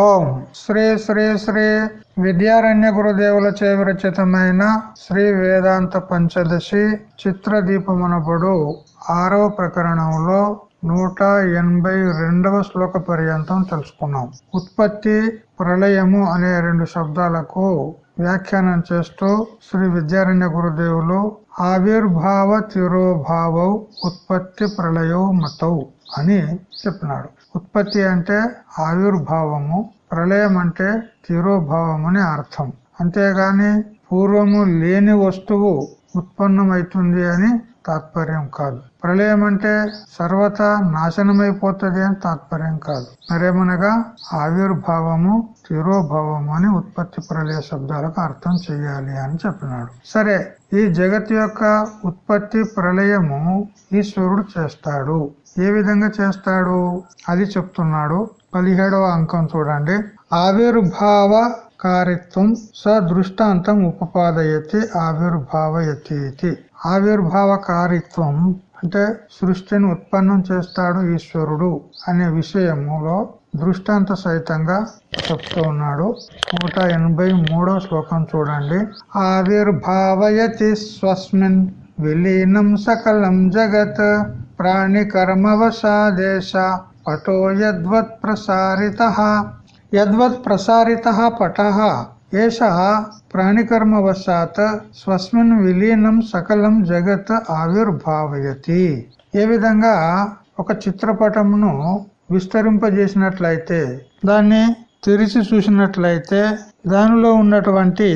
ఓం శ్రీ శ్రీ శ్రీ విద్యారణ్య గురుదేవుల చే విరచితమైన శ్రీ వేదాంత పంచదశి చిత్రదీపమనబడు ఆరవ ప్రకరణంలో నూట ఎనభై రెండవ శ్లోక పర్యంతం తెలుసుకున్నాం. ఉత్పత్తి ప్రళయము అనే రెండు శబ్దాలకు వ్యాఖ్యానం చేస్తూ శ్రీ విద్యారణ్య గురుదేవులు ఆవిర్భావ తిరోభావ ఉత్పత్తి ప్రళయో మతౌ అని చెప్పినాడు. ఉత్పత్తి అంటే ఆవిర్భావము ప్రళయం అంటే తిరోభావం అని అర్థం. అంతేగాని పూర్వము లేని వస్తువు ఉత్పన్నమైతుంది అని తాత్పర్యం కాదు. ప్రళయం అంటే సర్వతా నాశనమైపోతుంది అని తాత్పర్యం కాదు. మరేమనగా ఆవిర్భావము తిరోభావము అని ఉత్పత్తి ప్రళయ శబ్దాలకు అర్థం చెయ్యాలి అని చెప్పినాడు. సరే ఈ జగత్ యొక్క ఉత్పత్తి ప్రళయము ఈశ్వరుడు చేస్తాడు. ఏ విధంగా చేస్తాడు? అది చెప్తున్నాడు. పదిహేడవ అంకం చూడండి. ఆవిర్భావ కారిత్వం స దృష్టాంతం ఉపపాదయతి ఆవిర్భావయతి ఆవిర్భావ కారిత్వం అంటే సృష్టిని ఉత్పన్నం చేస్తాడు ఈశ్వరుడు అనే విషయములో దృష్టాంత సహితంగా చెప్తూ ఉన్నాడు. నూట ఎనభై మూడో శ్లోకం చూడండి. ఆవిర్భావయతి స్వస్మిన్ విలీనం సకలం జగత్. ప్రాణి కర్మవశాదేశ పటో యద్వత్ ప్రసారిత యద్వత్ ప్రసారిత పట. ఏష ప్రాణికర్మవశాత్ స్వస్మిన్ విలీనం సకలం జగత్ ఆవిర్భావయతి. ఏ విధంగా ఒక చిత్రపటమును విస్తరింపజేసినట్లయితే దాన్ని తెరిచి చూసినట్లయితే దానిలో ఉన్నటువంటి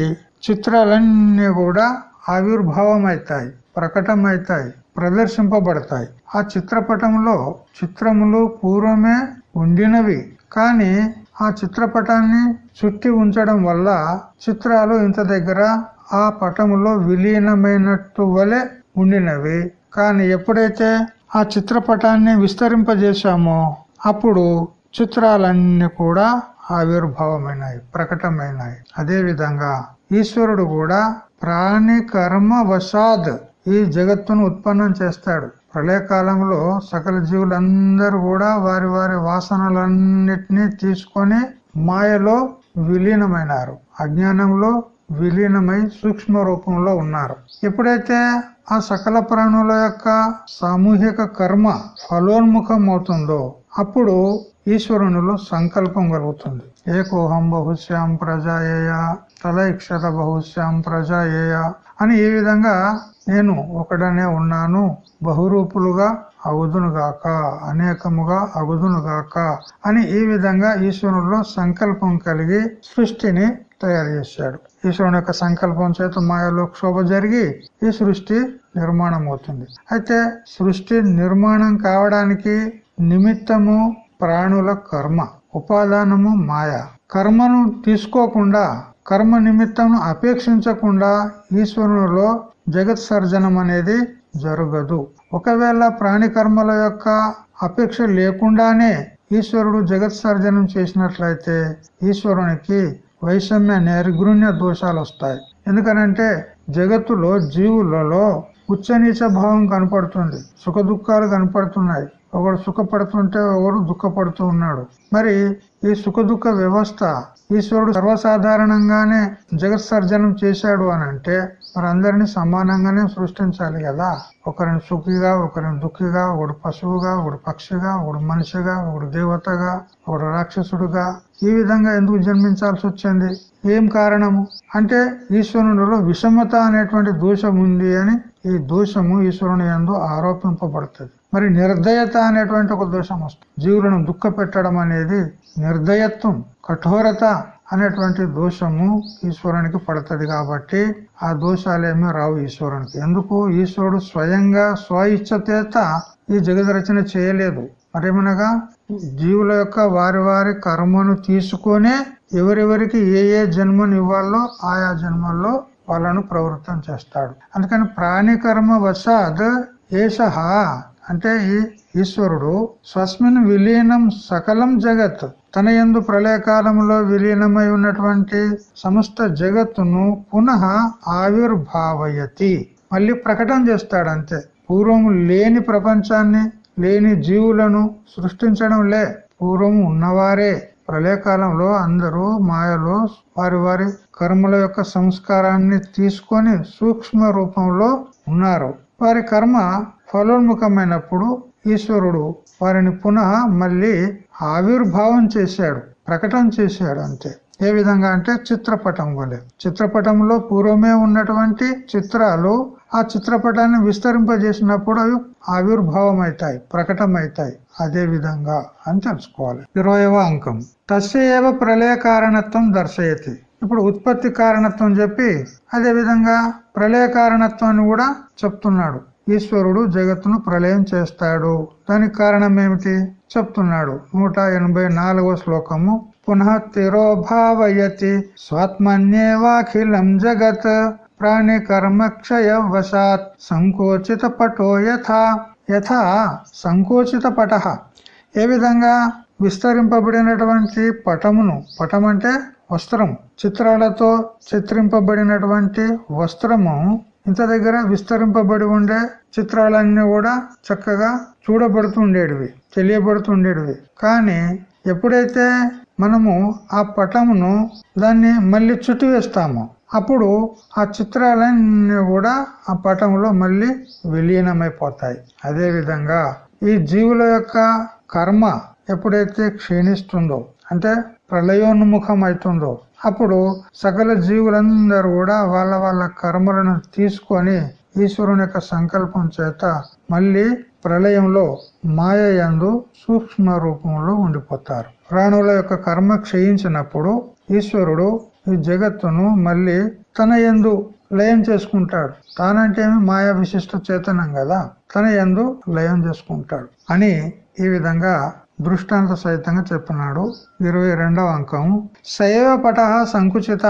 చిత్రాలన్నీ కూడా ఆవిర్భావం అవుతాయి ప్రకటమవుతాయి. ప్రదర్శింపబడతాయి. ఆ చిత్రపటంలో చిత్రములు పూర్వమే ఉండినవి. కానీ ఆ చిత్రపటాన్ని చుట్టి ఉంచడం వల్ల చిత్రాలు ఇంత దగ్గర ఆ పటములో విలీనమైనట్టు వలె ఉండినవి. కానీ ఎప్పుడైతే ఆ చిత్రపటాన్ని విస్తరింపజేశామో అప్పుడు చిత్రాలన్నీ కూడా ఆవిర్భావమైనాయి ప్రకటమైనాయి. అదేవిధంగా ఈశ్వరుడు కూడా ప్రాణి కర్మ వశాద్ ఈ జగత్తును ఉత్పన్నం చేస్తాడు. ప్రళయకాలంలో సకల జీవులందరూ కూడా వారి వారి వాసనలన్నిటినీ తీసుకొని మాయలో విలీనమైనారు. అజ్ఞానంలో విలీనమై సూక్ష్మ రూపంలో ఉన్నారు. ఎప్పుడైతే ఆ సకల ప్రాణుల యొక్క సామూహిక కర్మ ఫలోన్ముఖం అవుతుందో అప్పుడు ఈశ్వరునిలో సంకల్పం కలుగుతుంది. ఏకోహం బహుశ్యాం ప్రజాయేయ తలైక్షత బహుశ్యాం ప్రజాయేయ అని ఈ విధంగా నేను ఒకడనే ఉన్నాను బహురూపులుగా అగుదునుగాక అనేకముగా అగుదునుగాక అని ఈ విధంగా ఈశ్వరులో సంకల్పం కలిగి సృష్టిని తయారు చేశాడు. ఈశ్వరుని యొక్క సంకల్పం చేత మాయలో క్షోభ జరిగి ఈ సృష్టి నిర్మాణం అవుతుంది అయితే సృష్టి నిర్మాణం కావడానికి నిమిత్తము ప్రాణుల కర్మ ఉపాదానము మాయ. కర్మను తీసుకోకుండా కర్మ నిమిత్తం అపేక్షించకుండా ఈశ్వరునిలో జగత్ సర్జనం అనేది జరగదు. ఒకవేళ ప్రాణి కర్మల యొక్క అపేక్ష లేకుండానే ఈశ్వరుడు జగత్ సర్జనం చేసినట్లయితే ఈశ్వరునికి వైషమ్య నైర్గుణ్య దోషాలు వస్తాయి ఎందుకనంటే జగత్తులో జీవులలో ఉచ్చనీచ భావం కనపడుతుంది. సుఖ దుఃఖాలు కనపడుతున్నాయి. ఒకడు సుఖపడుతుంటే ఒకడు దుఃఖపడుతూ ఉన్నాడు. మరి ఈ సుఖ దుఃఖ వ్యవస్థ ఈశ్వరుడు సర్వసాధారణంగానే జగత్ సర్జనం చేశాడు అని అంటే మరి అందరినీ సమానంగానే సృష్టించాలి కదా. ఒకరిని సుఖిగా ఒకరిని దుఃఖిగా ఒకడు పశువుగా ఒకడు పక్షిగా ఒకడు మనిషిగా ఒకడు దేవతగా ఒకడు రాక్షసుడుగా ఈ విధంగా ఎందుకు జన్మించాల్సి వచ్చింది? ఏం కారణము? అంటే ఈశ్వరునిలో విషమత అనేటువంటి దోషం ఉంది అని ఈ దోషము ఈశ్వరుని ఎందు ఆరోపింపబడుతుంది. మరి నిర్దయత అనేటువంటి ఒక దోషం వస్తుంది. జీవులను దుఃఖ పెట్టడం అనేది నిర్దయత్వం. కఠోరత అనేటువంటి దోషము ఈశ్వరునికి పడుతుంది కాబట్టి ఆ దోషాలేమీ రావు ఈశ్వరునికి. ఎందుకు? ఈశ్వరుడు స్వయంగా స్వ ఈ జగద రచన చేయలేదు. మరేమనగా? జీవుల యొక్క వారి వారి కర్మను తీసుకొనే ఎవరెవరికి ఏ ఏ జన్మను ఇవ్వాలో ఆయా జన్మల్లో వాళ్ళను ప్రవృత్తం చేస్తాడు. అందుకని ప్రాణి కర్మ వశాద్ ఏష అంటే ఈ ఈశ్వరుడు స్వస్మిన్ విలీనం సకలం జగత్ తన ఎందు ప్రళయకాలంలో విలీనమై ఉన్నటువంటి సమస్త జగత్తును పునః ఆవిర్భావయతి. మళ్ళీ ప్రకటన చేస్తాడంతే. పూర్వం లేని ప్రపంచాన్ని లేని జీవులను సృష్టించడం లే. పూర్వం ఉన్నవారే. ప్రళయకాలంలో అందరూ మాయలో వారి వారి కర్మల యొక్క సంస్కారాన్ని తీసుకొని సూక్ష్మ రూపంలో ఉన్నారు. వారి కర్మ ఫలోన్ముఖమైనప్పుడు ఈశ్వరుడు వారిని పునః మళ్ళీ ఆవిర్భావం చేశాడు ప్రకటన చేశాడు అంతే. ఏ విధంగా అంటే చిత్రపటం వలె. చిత్రపటంలో పూర్వమే ఉన్నటువంటి చిత్రాలు ఆ చిత్రపటాన్ని విస్తరింపజేసినప్పుడు అవి ఆవిర్భావం అవుతాయి ప్రకటమవుతాయి అదే విధంగా అని తెలుసుకోవాలి. ఇరవయవ అంకం. తస్యవ ప్రళయ కారణత్వం దర్శయతి. ఇప్పుడు ఉత్పత్తి కారణత్వం చెప్పి అదే విధంగా ప్రళయ కారణత్వాన్ని కూడా చెప్తున్నాడు. ఈశ్వరుడు జగత్తును ప్రళయం చేస్తాడు. దానికి కారణం ఏమిటి చెప్తున్నాడు. నూట ఎనభై నాలుగో శ్లోకము. పునః తిరోభావయతి స్వాత్మన్యేవాఖిలం జగత్ ప్రాణి కర్మ క్షయ వశాత్ సంకోచిత పటో యథా. యథా సంకోచిత పట ఏ విధంగా? విస్తరింపబడినటువంటి పటమును. పటం అంటే వస్త్రం. చిత్రాలతో చిత్రింపబడినటువంటి వస్త్రము ఇంత దగ్గర విస్తరింపబడి ఉండే చిత్రాలన్నీ కూడా చక్కగా చూడబడుతుండేటివి తెలియబడుతుండేటివి కానీ ఎప్పుడైతే మనము ఆ పటమును దాన్ని మళ్ళీ చుట్టి వేస్తామో అప్పుడు ఆ చిత్రాలన్నీ కూడా ఆ పటంలో మళ్ళీ విలీనమైపోతాయి. అదే విధంగా ఈ జీవుల యొక్క కర్మ ఎప్పుడైతే క్షీణిస్తుందో అంటే ప్రళయోన్ముఖం అవుతుందో అప్పుడు సకల జీవులందరూ కూడా వాళ్ళ వాళ్ళ కర్మలను తీసుకొని ఈశ్వరుని యొక్క సంకల్పం చేత మళ్ళీ ప్రళయంలో మాయయందు సూక్ష్మ రూపంలో ఉండిపోతారు. ప్రాణుల యొక్క కర్మ క్షయించినప్పుడు ఈశ్వరుడు ఈ జగత్తును మళ్ళీ తన యందు లయం చేసుకుంటాడు. తానంటే మాయా విశిష్ట చేతనం కదా? తన యందు లయం చేసుకుంటాడు అని ఈ విధంగా దృష్టాంత సహితంగా చెప్పినాడు. ఇరవై రెండవ అంకం. శైవ పట సంకుచిత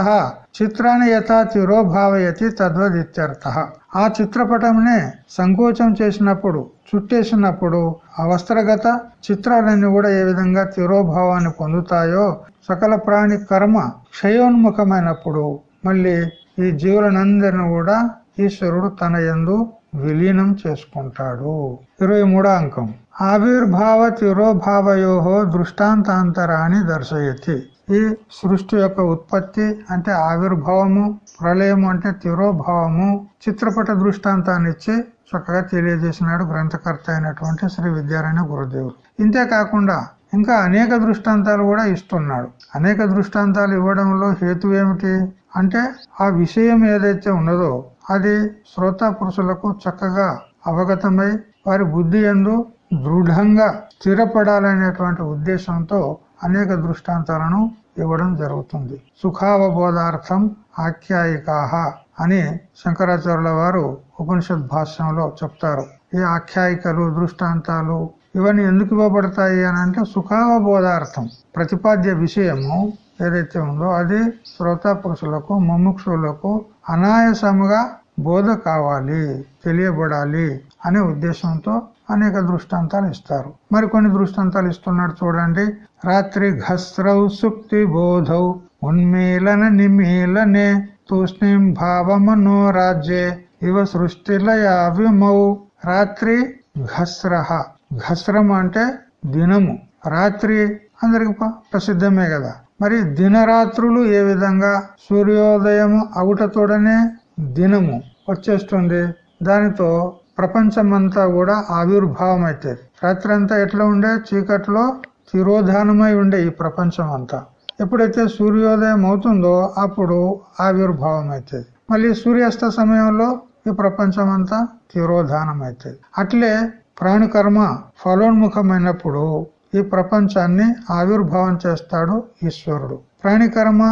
చిత్రాన్ని యథా తిరోభావయతి తద్వదిత్యర్థ. ఆ చిత్రపటంనే సంకోచం చేసినప్పుడు చుట్టేసినప్పుడు ఆ వస్త్రగత చిత్రాలన్నీ కూడా ఏ విధంగా తిరోభావాన్ని పొందుతాయో సకల ప్రాణి కర్మ క్షయోన్ముఖమైనప్పుడు మళ్ళీ ఈ జీవులనందరిని కూడా ఈశ్వరుడు తన యందు విలీనం చేసుకుంటాడు. ఇరవై మూడో అంకం. ఆవిర్భావ తిరోభావయో దృష్టాంతాంతరాన్ని దర్శయతి. ఈ సృష్టి యొక్క ఉత్పత్తి అంటే ఆవిర్భావము ప్రళయము అంటే తిరోభావము చిత్రపట దృష్టాంతాన్ని ఇచ్చి చక్కగా తెలియజేసినాడు గ్రంథకర్త అయినటువంటి శ్రీ విద్యారాయణ గురుదేవుడు. ఇంతే కాకుండా ఇంకా అనేక దృష్టాంతాలు కూడా ఇస్తున్నాడు. అనేక దృష్టాంతాలు ఇవ్వడంలో హేతు ఏమిటి? అంటే ఆ విషయం ఏదైతే ఉన్నదో అది శ్రోత పురుషులకు చక్కగా అవగతమై వారి బుద్ధి ఎందు దృఢంగా స్థిరపడాలనేటువంటి ఉద్దేశంతో అనేక దృష్టాంతాలను ఇవ్వడం జరుగుతుంది. సుఖావబోధార్థం ఆఖ్యాయికాహ అని శంకరాచార్యుల వారు ఉపనిషత్ భాష్యంలో చెప్తారు. ఈ ఆఖ్యాయికలు దృష్టాంతాలు ఇవన్నీ ఎందుకు ఇవ్వబడతాయి అని అంటే సుఖావబోధార్థం. ప్రతిపాద్య విషయము ఏదైతే ఉందో అది శ్రోత పురుషులకు ముముక్షులకు అనాయాసముగా బోధ కావాలి తెలియబడాలి అనే ఉద్దేశంతో అనేక దృష్టాంతాలు ఇస్తారు. మరికొన్ని దృష్టాంతాలు ఇస్తున్నాడు చూడండి. రాత్రి ఘస్రౌ సుక్తి బోధౌ ఉన్మీలన నిమీలనే తూష్ణీం భావమనో రాజ్యే ఇవ సృష్టిలయా విమౌ. రాత్రి ఘస్రహ. ఘస్రం అంటే దినము. రాత్రి అందరికి ప్రసిద్ధమే కదా. మరి దినరాత్రులు ఏ విధంగా? సూర్యోదయం అవుటతోడనే దినము వచ్చేస్తుంది. దానితో ప్రపంచమంతా కూడా ఆవిర్భావం అవుతుంది రాత్రి అంతా ఎట్లా ఉండే? చీకట్లో తిరోధానమై ఉండే ఈ ప్రపంచం అంతా ఎప్పుడైతే సూర్యోదయం అవుతుందో అప్పుడు ఆవిర్భావం అవుతుంది మళ్ళీ సూర్యాస్త సమయంలో ఈ ప్రపంచం అంతా తిరోధానం అవుతుంది అట్లే ప్రాణకర్మ ఫలోన్ముఖమైనప్పుడు ఈ ప్రపంచాన్ని ఆవిర్భావం చేస్తాడు ఈశ్వరుడు. ప్రాణికర్మ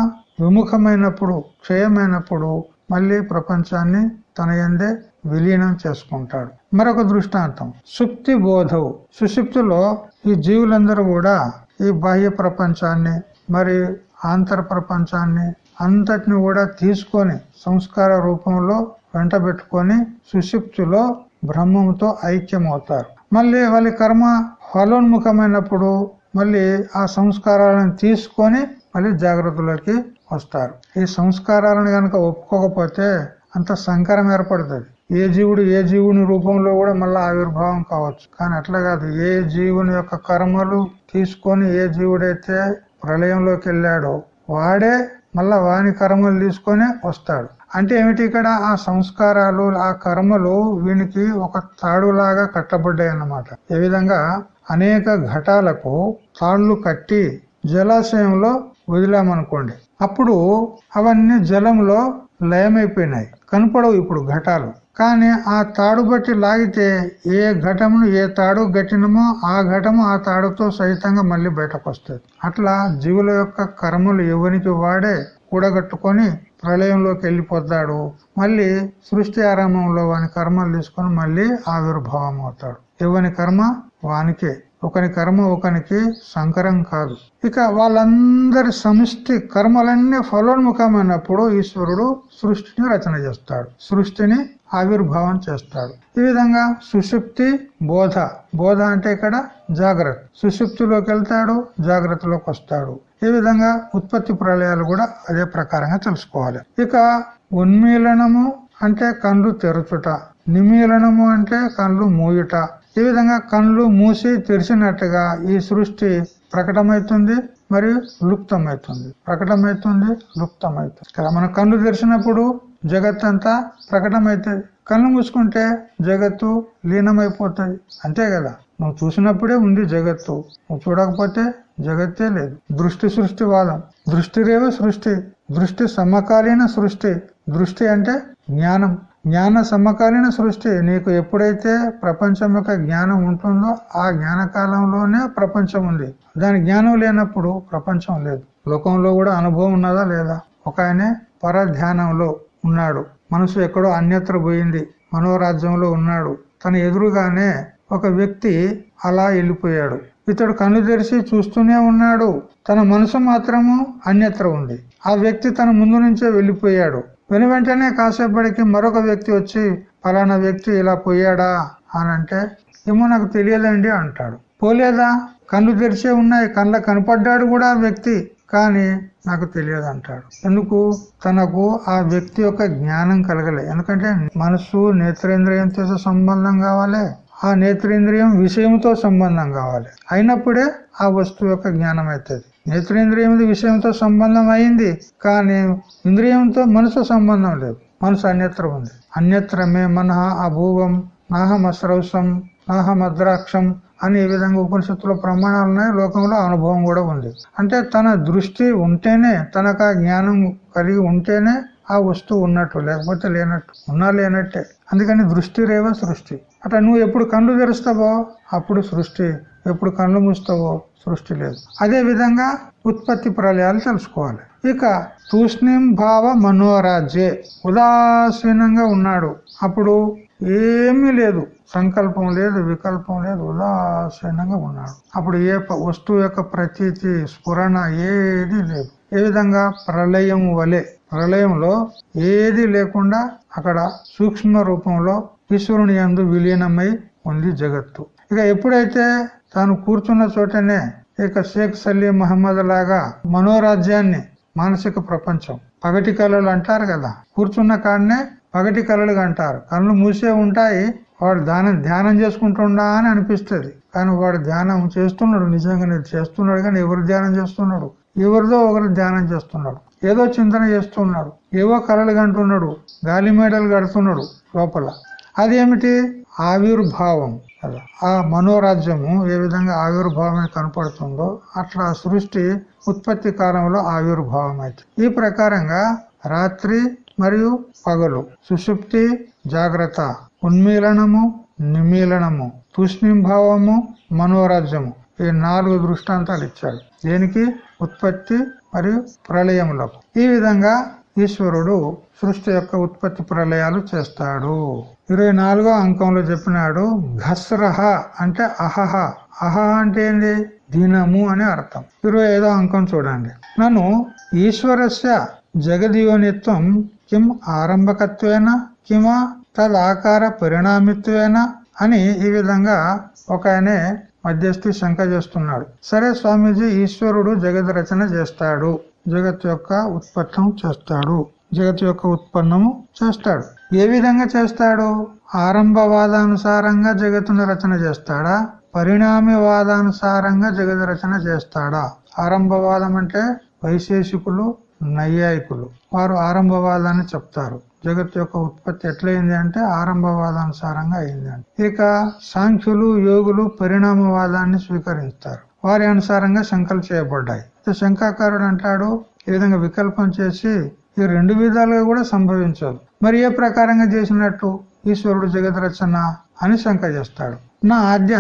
విముఖమైనప్పుడు క్షయమైనప్పుడు మళ్ళీ ప్రపంచాన్ని తన ఎందే విలీనం చేసుకుంటాడు. మరొక దృష్టాంతం. సుప్తి బోధవు. సుషుప్తిలో ఈ జీవులందరూ కూడా ఈ బాహ్య ప్రపంచాన్ని మరి ఆంతర ప్రపంచాన్ని అంతటిని కూడా తీసుకొని సంస్కార రూపంలో వెంట పెట్టుకొని సుషుప్తిలో బ్రహ్మంతో ఐక్యమవుతారు. మళ్ళీ వాళ్ళ కర్మ ఫలోన్ముఖమైనప్పుడు మళ్ళీ ఆ సంస్కారాలను తీసుకొని మళ్ళీ జాగ్రత్తలోకి వస్తారు. ఈ సంస్కారాలను కనుక ఒప్పుకోకపోతే అంత సంకరం ఏర్పడుతుంది. ఏ జీవుడు ఏ జీవుని రూపంలో కూడా మళ్ళీ ఆవిర్భావం కావచ్చు. కానీ అట్లా కాదు. ఏ జీవుని యొక్క కర్మలు తీసుకొని ఏ జీవుడైతే ప్రళయంలోకి వెళ్ళాడో వాడే మళ్ళా వాని కర్మలు తీసుకొని వస్తాడు. అంటే ఏమిటి ఇక్కడ? ఆ సంస్కారాలు ఆ కర్మలు వీనికి ఒక తాడులాగా కట్టబడ్డాయి అన్నమాట. ఏ విధంగా? అనేక ఘటాలకు తాళ్ళు కట్టి జలాశయంలో వదిలామనుకోండి. అప్పుడు అవన్నీ జలంలో లయమైపోయినాయి. కనపడవు ఇప్పుడు ఘటాలు. కానీ ఆ తాడు బట్టి లాగితే ఏ ఘటమును ఏ తాడు గట్టినమో ఆ ఘటము ఆ తాడుతో సహితంగా మళ్ళీ బయటకు వస్తుంది అట్లా జీవుల యొక్క కర్మలు ఎవరికి వాడే కూడగట్టుకొని ప్రళయంలోకి వెళ్ళిపోతాడు. మళ్ళీ సృష్టి ఆరంభంలో వాని కర్మలు తీసుకొని మళ్ళీ ఆవిర్భావం అవుతాడు. ఎవని కర్మ? వానికే. ఒకని కర్మ ఒకనికి సంకరం కాదు. ఇక వాళ్ళందరి సమిష్టి కర్మలన్నీ ఫలోన్ముఖమైనప్పుడు ఈశ్వరుడు సృష్టిని రచన చేస్తాడు. సృష్టిని ఆవిర్భావం చేస్తాడు. ఈ విధంగా సుషుప్తి బోధ. బోధ అంటే ఇక్కడ జాగ్రత్త. సుషుప్తిలోకి వెళ్తాడు జాగ్రత్తలోకి వస్తాడు. ఈ విధంగా ఉత్పత్తి ప్రళయాలు కూడా అదే ప్రకారంగా తెలుసుకోవాలి. ఇక ఉన్మీలనము అంటే కళ్ళు తెరచుట. నిమీలనము అంటే కళ్ళు మూయుట. ఈ విధంగా కళ్ళు మూసి తెరిచినట్టుగా ఈ సృష్టి ప్రకటమవుతుంది మరియు లుప్తమవుతుంది. ప్రకటమవుతుంది లుప్తమవుతుంది. కదా మన కళ్ళు తెరిచినప్పుడు జగత్ అంతా ప్రకటమవుతుంది. కళ్ళు మూసుకుంటే జగత్తు లీనమైపోతుంది. అంతే కదా? నువ్వు చూసినప్పుడే ఉంది జగత్తు. నువ్వు చూడకపోతే జగత్తే లేదు. దృష్టి సృష్టి వాదం దృష్టి రేవ సృష్టి. దృష్టి సమకాలీన సృష్టి. దృష్టి అంటే జ్ఞానం. జ్ఞాన సమకాలీన సృష్టి. నీకు ఎప్పుడైతే ప్రపంచం యొక్క జ్ఞానం ఉంటుందో ఆ జ్ఞాన కాలంలోనే ప్రపంచం ఉంది. దాని జ్ఞానం లేనప్పుడు ప్రపంచం లేదు. లోకంలో కూడా అనుభవం ఉన్నదా లేదా? ఒక ఆయనే పరధ్యానంలో ఉన్నాడు. మనసు ఎక్కడో అన్యత్ర పోయింది. మనోరాజ్యంలో ఉన్నాడు. తన ఎదురుగానే ఒక వ్యక్తి అలా వెళ్ళిపోయాడు. ఇతడు కన్ను తెరిచి చూస్తూనే ఉన్నాడు. తన మనసు మాత్రము అన్యత్ర ఉంది. ఆ వ్యక్తి తన ముందు నుంచే వెళ్ళిపోయాడు. వెను వెంటనే కాసేపటికి మరొక వ్యక్తి వచ్చి ఫలానా వ్యక్తి ఇలా పోయాడా అని అంటే ఏమో నాకు తెలియదండి అంటాడు. పోలేదా? కళ్ళు తెరిచే ఉన్నాయి కళ్ళ కనపడ్డాడు కూడా ఆ వ్యక్తి కానీ నాకు తెలియదు అంటాడు. ఎందుకు? తనకు ఆ వ్యక్తి యొక్క జ్ఞానం కలగలే. ఎందుకంటే మనసు నేత్రేంద్రియంతో సంబంధం కావాలి. ఆ నేత్రేంద్రియం విషయంతో సంబంధం కావాలి. అయినప్పుడే ఆ వస్తువు యొక్క జ్ఞానం అవుతుంది నేత్రేంద్రియముది విషయంతో సంబంధం అయింది కానీ ఇంద్రియంతో మనసు సంబంధం లేదు. మనసు అన్యత్ర ఉంది. అన్యత్రమే మన అభూవం నాహమస్రౌసం నాహమద్రాక్షం అని ఈ విధంగా ఉపనిషత్తులో ప్రమాణాలు ఉన్నాయి. లోకంలో అనుభవం కూడా ఉంది. అంటే తన దృష్టి ఉంటేనే తనకు ఆ జ్ఞానం కలిగి ఉంటేనే ఆ వస్తువు ఉన్నట్టు లేకపోతే లేనట్టు ఉన్నా లేనట్టే. అందుకని దృష్టి రేవ సృష్టి. అట్లా నువ్వు ఎప్పుడు కళ్ళు తెరుస్తావో అప్పుడు సృష్టి. ఎప్పుడు కళ్ళు మూస్తావో సృష్టి లేదు. అదే విధంగా ఉత్పత్తి ప్రళయాలు తెలుసుకోవాలి. ఇక తూష్ణిం భావ మనోరాజ్యే. ఉదాసీనంగా ఉన్నాడు. అప్పుడు ఏమీ లేదు. సంకల్పం లేదు వికల్పం లేదు. ఉదాసీనంగా ఉన్నాడు. అప్పుడు ఏ వస్తువు యొక్క ప్రతీతి స్ఫురణ ఏది లేదు. ఏ విధంగా? ప్రళయం వలె. ప్రళయంలో ఏది లేకుండా అక్కడ సూక్ష్మ రూపంలో ఈశ్వరుని ఎందు విలీనమై ఉంది జగత్తు. ఇక ఎప్పుడైతే తాను కూర్చున్న చోటనే ఇక షేక్ సలీం మహమ్మద్ లాగా మనోరాజ్యాన్ని మానసిక ప్రపంచం. పగటి కళలు అంటారు కదా. కూర్చున్న కాడనే పగటి కళలు అంటారు. కళ్ళు మూసే ఉంటాయి. వాడు ధ్యానం ధ్యానం చేసుకుంటుండా అని అనిపిస్తుంది. కానీ వాడు ధ్యానం చేస్తున్నాడు. నిజంగానే చేస్తున్నాడు కానీ ఎవరు ధ్యానం చేస్తున్నాడు? ఎవరిదో ఒకరు ధ్యానం చేస్తున్నాడు. ఏదో చింతన చేస్తున్నాడు. ఏవో కళలు కంటున్నాడు. గాలి మేడలు కడుతున్నాడు లోపల. అదేమిటి? ఆవిర్భావం. కదా. ఆ మనోరాజ్యము ఏ విధంగా ఆవిర్భావం కనపడుతుందో అట్లా సృష్టి ఉత్పత్తి కాలంలో ఆవిర్భావం అయితే ఈ ప్రకారంగా రాత్రి మరియు పగలు సుషుప్తి జాగ్రత్త ఉన్మీలనము నిమీలనము తూష్ణింభావము మనోరాజ్యము ఈ నాలుగు దృష్టాంతాలు ఇచ్చాడు దేనికి? ఉత్పత్తి మరియు ప్రళయములకు. ఈ విధంగా ఈశ్వరుడు సృష్టి యొక్క ఉత్పత్తి ప్రళయాలు చేస్తాడు. ఇరవై నాలుగో అంకంలో చెప్పినాడు ఘస్రహ అంటే అహహ. అహ అంటే ఏంది? దినము అని అర్థం. ఇరవై ఐదో అంకం చూడండి. నన్ను ఈశ్వరస్య జగదీవనిత్వం కిం ఆరంభకత్వేన కిమా తదాకార పరిణామిత్వేన అని ఈ విధంగా ఒక ఆయనే మధ్యస్థి శంక చేస్తున్నాడు. సరే స్వామీజీ ఈశ్వరుడు జగత్ రచన చేస్తాడు. జగత్ యొక్క ఉత్పత్తం చేస్తాడు. జగత్ యొక్క ఉత్పన్నము చేస్తాడు. ఏ విధంగా చేస్తాడు? ఆరంభవాదానుసారంగా జగత్తును రచన చేస్తాడా? పరిణామవాదానుసారంగా జగత్ రచన చేస్తాడా? ఆరంభవాదం అంటే వైశేషికులు నైయాయికులు. వారు ఆరంభవాదాన్ని చెప్తారు. జగత్ యొక్క ఉత్పత్తి ఎట్లయింది అంటే ఆరంభవాదానుసారంగా అయింది అంటే. ఇక సాంఖ్యులు యోగులు పరిణామవాదాన్ని స్వీకరిస్తారు. వారి అనుసారంగా శంకలు చేయబడ్డాయి. శంకాకారుడు అంటాడు ఈ విధంగా వికల్పం చేసి ఈ రెండు విధాలుగా కూడా సంభవించదు. మరి ఏ ప్రకారంగా చేసినట్టు ఈశ్వరుడు జగత్ రచన అని శంక చేస్తాడు. నా ఆద్య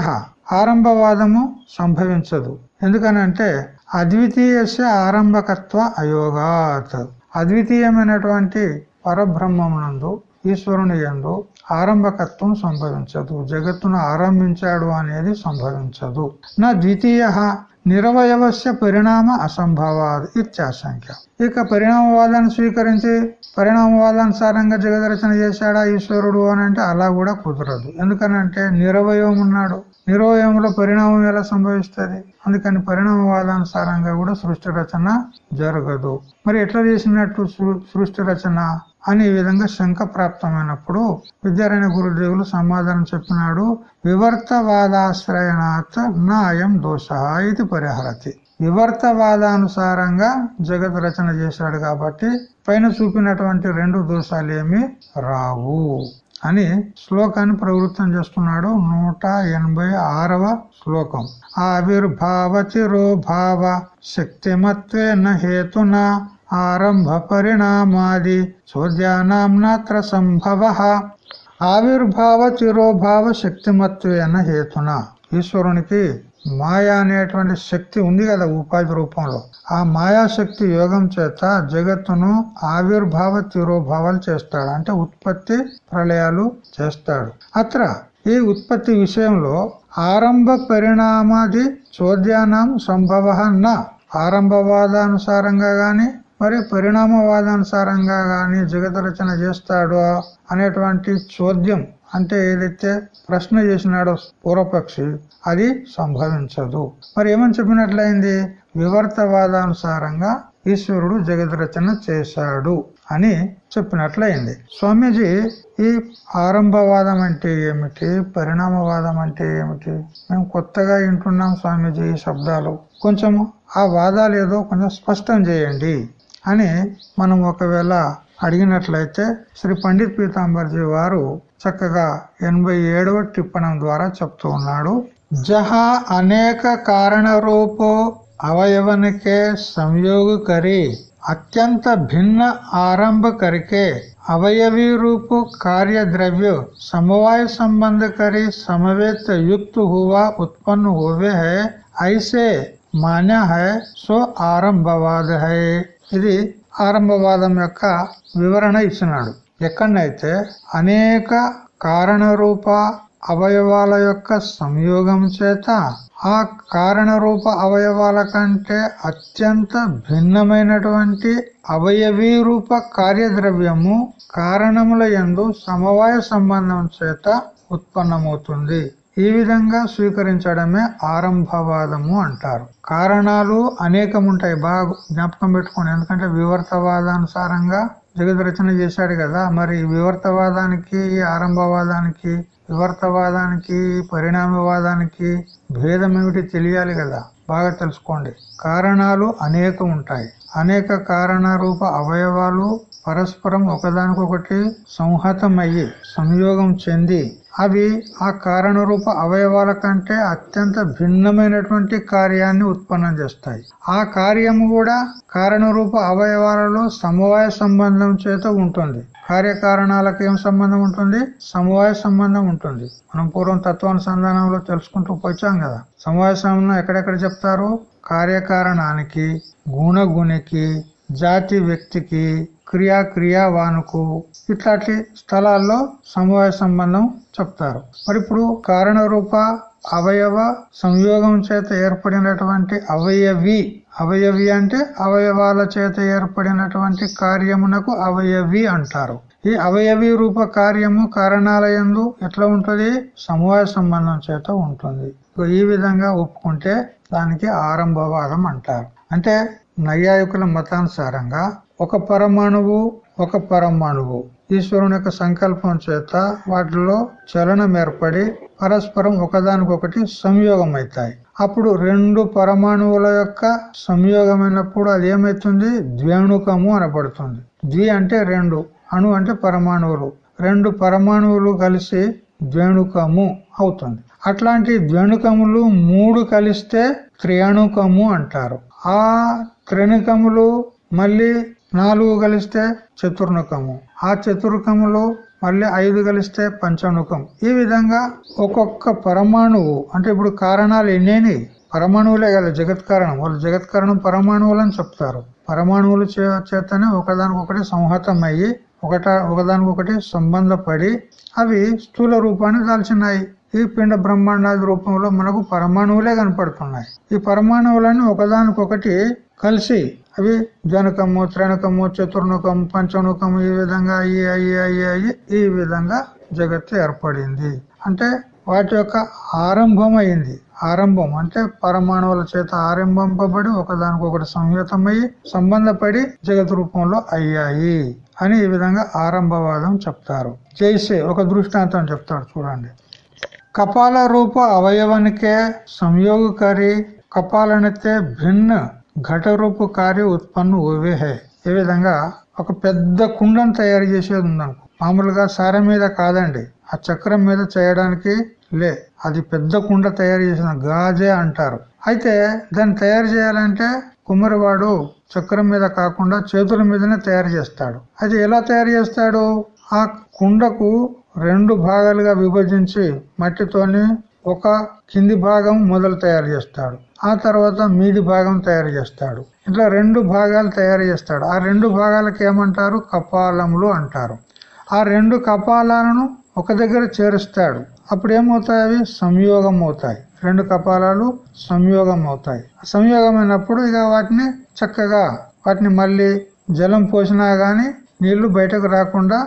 ఆరంభవాదము సంభవించదు. ఎందుకనంటే అద్వితీయస్య ఆరంభకత్వ అయోగాత్. అద్వితీయమైనటువంటి పరబ్రహ్మమునందు ఈశ్వరుని ఎందు ఆరంభకత్వం సంభవించదు. జగత్తును ఆరంభించాడు అనేది సంభవించదు. నా ద్వితీయ నిరవయవస్య పరిణామ అసంభవాది ఇత్యాశంఖ్య ఇక పరిణామవాదాన్ని స్వీకరించి పరిణామవాదానుసారంగా జగదర్శన చేశాడా ఈశ్వరుడు అని అంటే అలా కూడా కుదరదు. ఎందుకనంటే నిరవయవం ఉన్నాడు. నిరవయంలో పరిణామం ఎలా సంభవిస్తుంది? అందుకని పరిణామవాదానుసారంగా కూడా సృష్టి రచన జరగదు. మరి ఎట్లా చేసినట్టు సృష్టి రచన? అని ఈ విధంగా శంక ప్రాప్తమైనప్పుడు విద్యారాయణ గురుదేవులు సమాధానం చెప్పినాడు వివర్తవాదాశ్రయణాత్ నాయం దోష ఇది పరిహరతి. వివర్తవాదానుసారంగా జగత్ రచన చేశాడు కాబట్టి పైన చూపినటువంటి రెండు దోషాలు ఏమి రావు అని శ్లోకాన్ని ప్రవృత్తం చేస్తున్నాడు నూట ఎనభై ఆరవ శ్లోకం. ఆవిర్భావ చిరోభావ శక్తిమత్వేన హేతున ఆరంభ పరిణామాది చోద్యానాంనాత్ర సంభవ ఆవిర్భావ తిరోభావ శక్తిమత్వేన హేతున ఈశ్వరునికి మాయా అనేటువంటి శక్తి ఉంది కదా ఉపాధి రూపంలో. ఆ మాయాశక్తి యోగం చేత జగత్తును ఆవిర్భావ తిరోభావాలు చేస్తాడు. అంటే ఉత్పత్తి ప్రళయాలు చేస్తాడు. అత్ర ఈ ఉత్పత్తి విషయంలో ఆరంభ పరిణామాది చోద్యానం సంభవ నా. ఆరంభవాదానుసారంగా గాని మరి పరిణామవాదానుసారంగా గాని జగత రచన చేస్తాడో అనేటువంటి చోద్యం అంటే ఏదైతే ప్రశ్న చేసినాడో పూర్వపక్షి అది సంభవించదు. మరి ఏమని చెప్పినట్లయింది? వివర్తవాదానుసారంగా ఈశ్వరుడు జగత్ రచన చేశాడు అని చెప్పినట్లయింది. స్వామీజీ ఈ ఆరంభవాదం అంటే ఏమిటి? పరిణామవాదం అంటే ఏమిటి? మేము కొత్తగా వింటున్నాం స్వామీజీ ఈ శబ్దాలు. కొంచెం ఆ వాదాలు ఏదో కొంచెం స్పష్టం చేయండి. అని మనం ఒకవేళ అడిగినట్లయితే శ్రీ పండిత్ పీతాంబర్జీ వారు చక్కగా ఎనభై ఏడవ టిప్పణం ద్వారా చెప్తూ ఉన్నాడు జహా అనేక కారణ రూపో అవయవనకే సంయోగ కరి అత్యంత భిన్న ఆరంభ करके अवयवी रूप कार्य द्रव्य समवाय संबंध करी समवेत युक्त हुआ उत्पन्न हुए है ऐसे మాన్య హై సో ఆరంభవాద హై ఇది ఆరంభవాదం యొక్క వివరణ ఇచ్చినాడు ఎక్కడనైతే అనేక కారణ రూప అవయవాల యొక్క సంయోగం చేత ఆ కారణ రూప అవయవాల కంటే అత్యంత భిన్నమైనటువంటి అవయవీ రూప కార్యద్రవ్యము కారణముల ఎందు సమవాయ సంబంధం చేత ఉత్పన్నమవుతుంది. ఈ విధంగా స్వీకరించడమే ఆరంభవాదము అంటారు. కారణాలు అనేకం ఉంటాయి బాగా జ్ఞాపకం పెట్టుకోండి. ఎందుకంటే వివర్తవాదానుసారంగా జగత్ రచన చేశాడు కదా. మరి వివర్తవాదానికి ఆరంభవాదానికి వివర్తవాదానికి పరిణామవాదానికి భేదం ఏమిటి తెలియాలి కదా. బాగా తెలుసుకోండి. కారణాలు అనేకం ఉంటాయి అనేక కారణ రూప అవయవాలు పరస్పరం ఒకదానికొకటి సంహతమయ్యి సంయోగం చెంది అవి ఆ కారణ రూప అవయవాల కంటే అత్యంత భిన్నమైనటువంటి కార్యాన్ని ఉత్పన్నం చేస్తాయి. ఆ కార్యము కూడా కారణ రూప అవయవాలలో సమవాయ సంబంధం చేత ఉంటుంది. కార్యకారణాలకు ఏం సంబంధం ఉంటుంది? సమవాయ సంబంధం ఉంటుంది. మనం పూర్వం తత్వానుసంధానంలో తెలుసుకుంటూ వచ్చాం కదా. సమవాయ సంబంధం ఎక్కడెక్కడ చెప్తారు? కార్యకారణానికి గుణగునికి జాతి వ్యక్తికి క్రియా క్రియావానుకు ఇట్లాంటి స్థలాల్లో సమవాయ సంబంధం చెప్తారు. మరి ఇప్పుడు కారణ రూప అవయవ సంయోగం చేత ఏర్పడినటువంటి అవయవి. అవయవి అంటే అవయవాల చేత ఏర్పడినటువంటి కార్యమునకు అవయవి అంటారు. ఈ అవయవి రూప కార్యము కారణాల ఎందు ఎట్లా ఉంటుంది? సమవాయ సంబంధం చేత ఉంటుంది. ఈ విధంగా ఒప్పుకుంటే దానికి ఆరంభవాదం అంటారు. అంటే నైయాయికుల మతానుసారంగా ఒక పరమాణువు ఒక పరమాణువు. ఈశ్వరుని యొక్క సంకల్పం చేత వాటిలో చలనం ఏర్పడి పరస్పరం ఒకదానికొకటి సంయోగం అవుతాయి అప్పుడు రెండు పరమాణువుల యొక్క సంయోగమైనప్పుడు అది ఏమవుతుంది ద్వేణుకము అనబడుతుంది. ద్వి అంటే రెండు అణు అంటే పరమాణువులు. రెండు పరమాణువులు కలిసి ద్వేణుకము అవుతుంది. అట్లాంటి ద్వేణుకములు మూడు కలిస్తే త్రియాణుకము అంటారు. ఆ త్రిణుకములు మళ్ళీ నాలుగు కలిస్తే చతుర్ముఖము. ఆ చతుర్కములు మళ్ళీ ఐదు కలిస్తే పంచముఖం. ఈ విధంగా ఒక్కొక్క పరమాణువు అంటే ఇప్పుడు కారణాలు ఎన్నేని పరమాణువులే కదా జగత్ కారణం వాళ్ళు జగత్ కారణం పరమాణువులు అని చెప్తారు. పరమాణువులు చేతనే ఒకదానికొకటి సంహతం అయ్యి ఒకట ఒకదానికొకటి సంబంధపడి అవి స్థూల రూపాన్ని దాల్చినాయి. ఈ పిండ బ్రహ్మాండాది రూపంలో మనకు పరమాణువులే కనపడుతున్నాయి. ఈ పరమాణువులన్నీ ఒకదానికొకటి కలిసి అవి జనకము త్రణకము చతుర్ణుకము పంచనుకము ఈ విధంగా అయ్యి అయ్యి అయ్యి అయ్యి ఈ విధంగా జగత్తు ఏర్పడింది. అంటే వాటి యొక్క ఆరంభం అయింది ఆరంభం అంటే పరమాణువుల చేత ఆరంభింపబడి ఒకదానికొకటి సంయుతమయ్యి సంబంధపడి జగత్ రూపంలో అయ్యాయి అని ఈ విధంగా ఆరంభవాదం చెప్తారు. చేసే ఒక దృష్టాంతం చెప్తాడు చూడండి. కపాల రూప అవయవానికే సంయోగకరి కపాలనైతే భిన్న ఘట రూపు కార్య ఉత్పన్న ఓవే హే. ఈ విధంగా ఒక పెద్ద కుండను తయారు చేసేది ఉందనుకో. మామూలుగా సార మీద కాదండి. ఆ చక్రం మీద చేయడానికి లే. అది పెద్ద కుండ తయారు చేసిన గాజే అంటారు. అయితే దాన్ని తయారు చేయాలంటే కుమ్మరివాడు చక్రం మీద కాకుండా చేతుల మీదనే తయారు చేస్తాడు. అది ఎలా తయారు చేస్తాడు? ఆ కుండకు రెండు భాగాలుగా విభజించి మట్టితోని ఒక కింది భాగం మొదలు తయారు చేస్తాడు. ఆ తర్వాత మీది భాగం తయారు చేస్తాడు. ఇట్లా రెండు భాగాలు తయారు చేస్తాడు. ఆ రెండు భాగాలకు ఏమంటారు? కపాలములు అంటారు. ఆ రెండు కపాలాలను ఒక దగ్గర చేరుస్తాడు. అప్పుడు ఏమవుతాయి అవి? సంయోగం అవుతాయి రెండు కపాలాలు సంయోగం అవుతాయి సంయోగమైనప్పుడు ఇక వాటిని చక్కగా వాటిని మళ్ళీ జలం పోసినా గాని నీళ్ళు బయటకు రాకుండా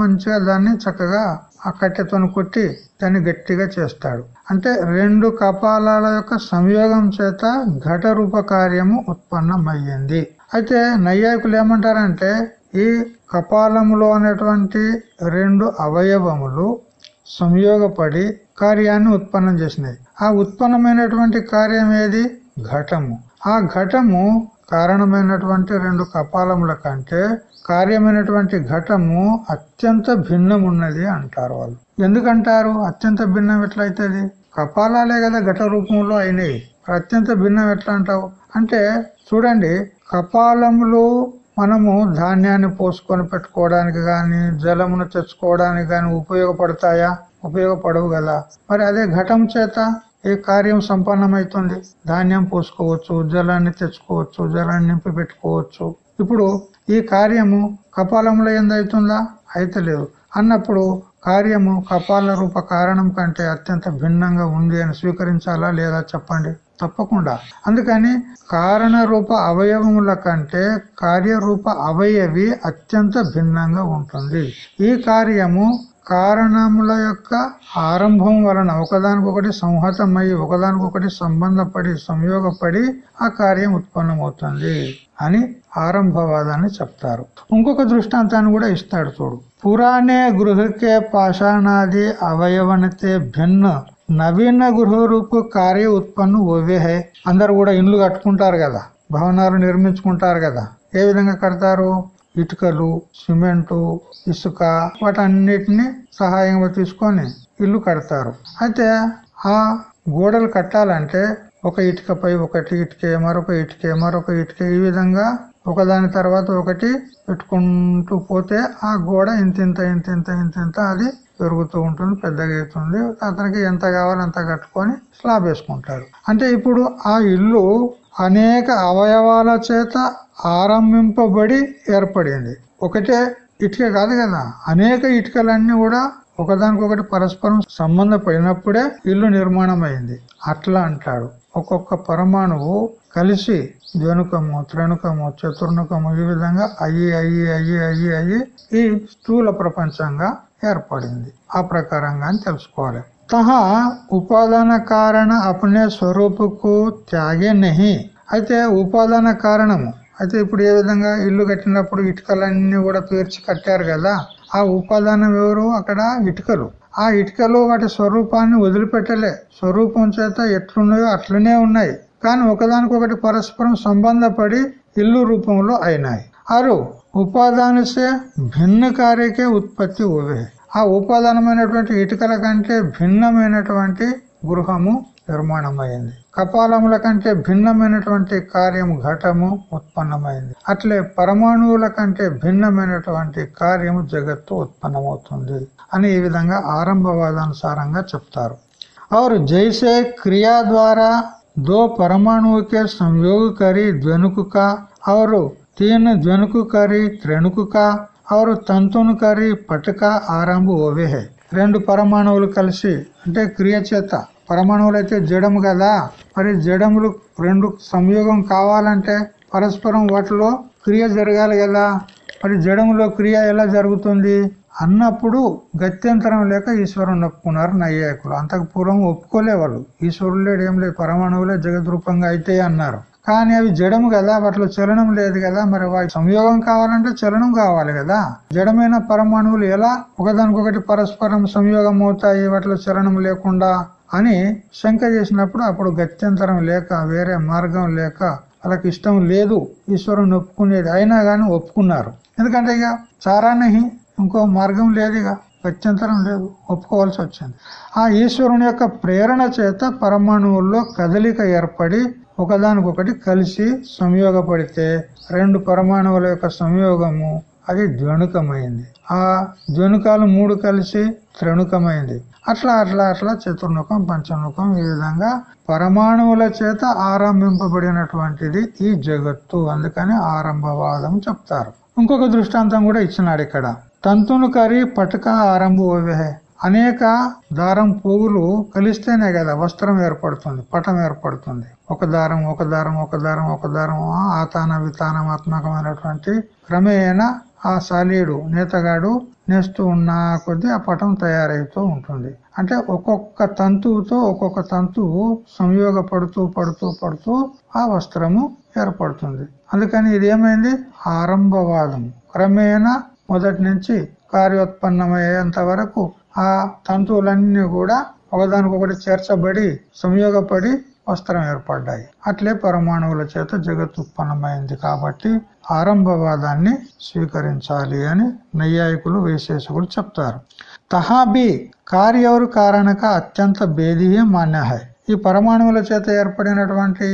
మంచిగా దాన్ని చక్కగా ఆ కట్టెతో కొట్టి దాన్ని గట్టిగా చేస్తాడు. అంటే రెండు కపాలాల యొక్క సంయోగం చేత ఘట రూప కార్యము ఉత్పన్నమయ్యింది. అయితే నైయాయికులు ఏమంటారంటే ఈ కపాలములో అనేటువంటి రెండు అవయవములు సంయోగపడి కార్యాన్ని ఉత్పన్నం చేసినాయి. ఆ ఉత్పన్నమైనటువంటి కార్యం ఏది? ఘటము. ఆ ఘటము కారణమైనటువంటి రెండు కపాలముల కంటే కార్యమైనటువంటి ఘటము అత్యంత భిన్నమున్నది అంటారు వాళ్ళు. ఎందుకంటారు? అత్యంత భిన్నం ఎట్లయితుంది? కపాలాలే కదా ఘట రూపంలో అయినాయి. అత్యంత భిన్నం ఎట్లా అంటావు? అంటే చూడండి కపాలములు మనము ధాన్యాన్ని పోసుకొని పెట్టుకోవడానికి కానీ జలమును తెచ్చుకోవడానికి కానీ ఉపయోగపడతాయా? ఉపయోగపడవు కదా. మరి అదే ఘటం చేత? ఏ కార్యం సంపన్నమవుతుంది ధాన్యం పోసుకోవచ్చు జలాన్ని తెచ్చుకోవచ్చు జలాన్ని నింపి పెట్టుకోవచ్చు ఇప్పుడు ఈ కార్యము కపాలంలో ఎందవుతుందా అయితే లేదు అన్నప్పుడు కార్యము కపాల రూప కారణం కంటే అత్యంత భిన్నంగా ఉంది అని స్వీకరించాలా లేదా చెప్పండి? తప్పకుండా. అందుకని కారణ రూప అవయవముల కంటే కార్యరూప అవయవి అత్యంత భిన్నంగా ఉంటుంది. ఈ కార్యము కారణముల యొక్క ఆరంభం వలన ఒకదానికొకటి సంహతమై ఒకదానికొకటి సంబంధపడి సంయోగపడి ఆ కార్యం ఉత్పన్నమవుతుంది అని ఆరంభవాదాన్ని చెప్తారు. ఇంకొక దృష్టాంతాన్ని కూడా ఇస్తాడు చూడు. పురాణే గృహకే పాషాణాది అవయవనతే భిన్న. నవీన గృహ రూపు కార్య ఉత్పన్నం ఓవే హై. అందరు కూడా ఇండ్లు కట్టుకుంటారు కదా. భవనాలు నిర్మించుకుంటారు కదా. ఏ విధంగా కడతారు? ఇటుకలు సిమెంటు ఇసుక వాటన్నిటిని సహాయంగా తీసుకొని ఇల్లు కడతారు. అయితే ఆ గోడలు కట్టాలంటే ఒక ఇటుకపై ఒకటి ఇటుకే మరొక ఇటుకే మరొక ఇటుక ఈ విధంగా ఒకదాని తర్వాత ఒకటి పెట్టుకుంటూ పోతే ఆ గోడ ఇంత ఇంత ఇంత ఇంత ఇంత ఇంత అది పెరుగుతూ ఉంటుంది పెద్దగా అవుతుంది. అతనికి ఎంత కావాలో అంత కట్టుకొని స్లాబ్ వేసుకుంటాడు అంటే ఇప్పుడు ఆ ఇల్లు అనేక అవయవాల చేత ఆరంభింపబడి ఏర్పడింది. ఒకటే ఇటుక కాదు కదా. అనేక ఇటుకలన్నీ కూడా ఒకదానికొకటి పరస్పరం సంబంధపడినప్పుడే ఇల్లు నిర్మాణం అయింది అట్లా అంటాడు. ఒక్కొక్క పరమాణువు కలిసి జనుకము త్రణుకము చతుర్ణుకము ఈ విధంగా అయ్యి అయ్యి అయ్యి అయ్యి అయ్యి ఈ స్థూల ప్రపంచంగా ఏర్పడింది. ఆ ప్రకారంగా అని తెలుసుకోవాలి. తహా ఉపాదాన కారణ అపనే స్వరూపుకు త్యాగే నహి అయితే ఉపాదాన కారణము అయితే ఇప్పుడు ఏ విధంగా ఇల్లు కట్టినప్పుడు ఇటుకలన్నీ కూడా పేర్చి కట్టారు కదా ఆ ఉపాదానం ఎవరు అక్కడ ఇటుకలు ఆ ఇటుకలు వాటి స్వరూపాన్ని వదిలిపెట్టలే స్వరూపం చేత ఎట్లున్నాయో అట్లనే ఉన్నాయి। కానీ ఒకదానికొకటి పరస్పరం సంబంధపడి ఇల్లు రూపంలో అయినాయి। ఆరు ఉపాదానసే భిన్న కార్యకే ఉత్పత్తి ఓవే ఆ ఉపాదానమైనటువంటి ఇటుకల కంటే భిన్నమైనటువంటి గృహము నిర్మాణమైంది కపాలముల కంటే భిన్నమైనటువంటి కార్యము ఘటము ఉత్పన్నమైంది అట్లే పరమాణువుల కంటే భిన్నమైనటువంటి కార్యము జగత్తు ఉత్పన్నమవుతుంది అని ఈ విధంగా ఆరంభవాదానుసారంగా చెప్తారు और जैसे क्रिया द्वारा दो परमाणुओं के संयोग करी द्वनुक का और तीन द्वनुक करी त्रेणुक का और తంతును కరి పటక ఆరంభ ఓవే హే. రెండు పరమాణువులు కలిసి అంటే క్రియ చేత. పరమాణువులు అయితే జడము కదా. మరి జడములు రెండు సంయోగం కావాలంటే పరస్పరం వాటిలో క్రియ జరగాలి కదా. మరి జడములో క్రియ ఎలా జరుగుతుంది? అన్నప్పుడు గత్యంతరం లేక ఈశ్వరుని ఒప్పుకున్నారు నైయాయకులు. అంతకు పూర్వం ఒప్పుకోలే వాళ్ళు. ఈశ్వరుడు లేడు ఏం లేదు. పరమాణువులే జగద్రూపంగా అయితే అన్నారు. కానీ అవి జడము కదా వాటిలో చలనం లేదు కదా మరి వాటి సంయోగం కావాలంటే చలనం కావాలి కదా. జడమైన పరమాణువులు ఎలా ఒకదానికొకటి పరస్పరం సంయోగం అవుతాయి వాటిలో చలనం లేకుండా అని శంక చేసినప్పుడు అప్పుడు గత్యంతరం లేక వేరే మార్గం లేక వాళ్ళకి ఇష్టం లేదు ఈశ్వరుని ఒప్పుకునేది అయినా కానీ ఒప్పుకున్నారు. ఎందుకంటే ఇక చారానహి ఇంకో మార్గం లేదు ఇక గత్యంతరం లేదు ఒప్పుకోవాల్సి వచ్చింది. ఆ ఈశ్వరుని యొక్క ప్రేరణ చేత పరమాణువుల్లో కదలిక ఏర్పడి ఒకదానికొకటి కలిసి సంయోగపడితే రెండు పరమాణువుల యొక్క సంయోగము అది ద్వణుకమైంది. ఆ ద్వణుకాలు మూడు కలిసి త్రణుకమైంది. అట్లా అట్లా అట్లా చతుర్ముఖం పంచముఖం ఈ విధంగా పరమాణువుల చేత ఆరంభింపబడినటువంటిది ఈ జగత్తు. అందుకని ఆరంభవాదం చెప్తారు. ఇంకొక దృష్టాంతం కూడా ఇచ్చినాడు ఇక్కడ. తంతును కరి పటక ఆరంభ అనేక దారం పువ్వులు కలిస్తేనే కదా వస్త్రం ఏర్పడుతుంది పటం ఏర్పడుతుంది. ఒక దారం ఒక దారం ఒక దారం ఒక దారం ఆతాన వితానమాత్మకమైనటువంటి క్రమేణ ఆ సాలీడు నేతగాడు నేస్తూ ఉన్న కొద్దీ ఆ పటం తయారవుతూ ఉంటుంది. అంటే ఒక్కొక్క తంతువుతో ఒక్కొక్క తంతువు సంయోగపడుతూ పడుతూ పడుతూ ఆ వస్త్రము ఏర్పడుతుంది. అందుకని ఇది ఏమైంది? ఆరంభవాదం. క్రమేణా మొదటి నుంచి కార్యోత్పన్నమయ్యేంత వరకు ఆ తంతువులన్నీ కూడా ఒకదానికొకటి చేర్చబడి సంయోగపడి వస్త్రం ఏర్పడ్డాయి. అట్లే పరమాణువుల చేత జగత్ ఉత్పన్నమైంది కాబట్టి ఆరంభవాదాన్ని స్వీకరించాలి అని నైయాయికులు వైశేషకులు చెప్తారు. తహాబి కార్యవరు కారణక అత్యంత భేదీయే మాన్య ఈ పరమాణువుల చేత ఏర్పడినటువంటి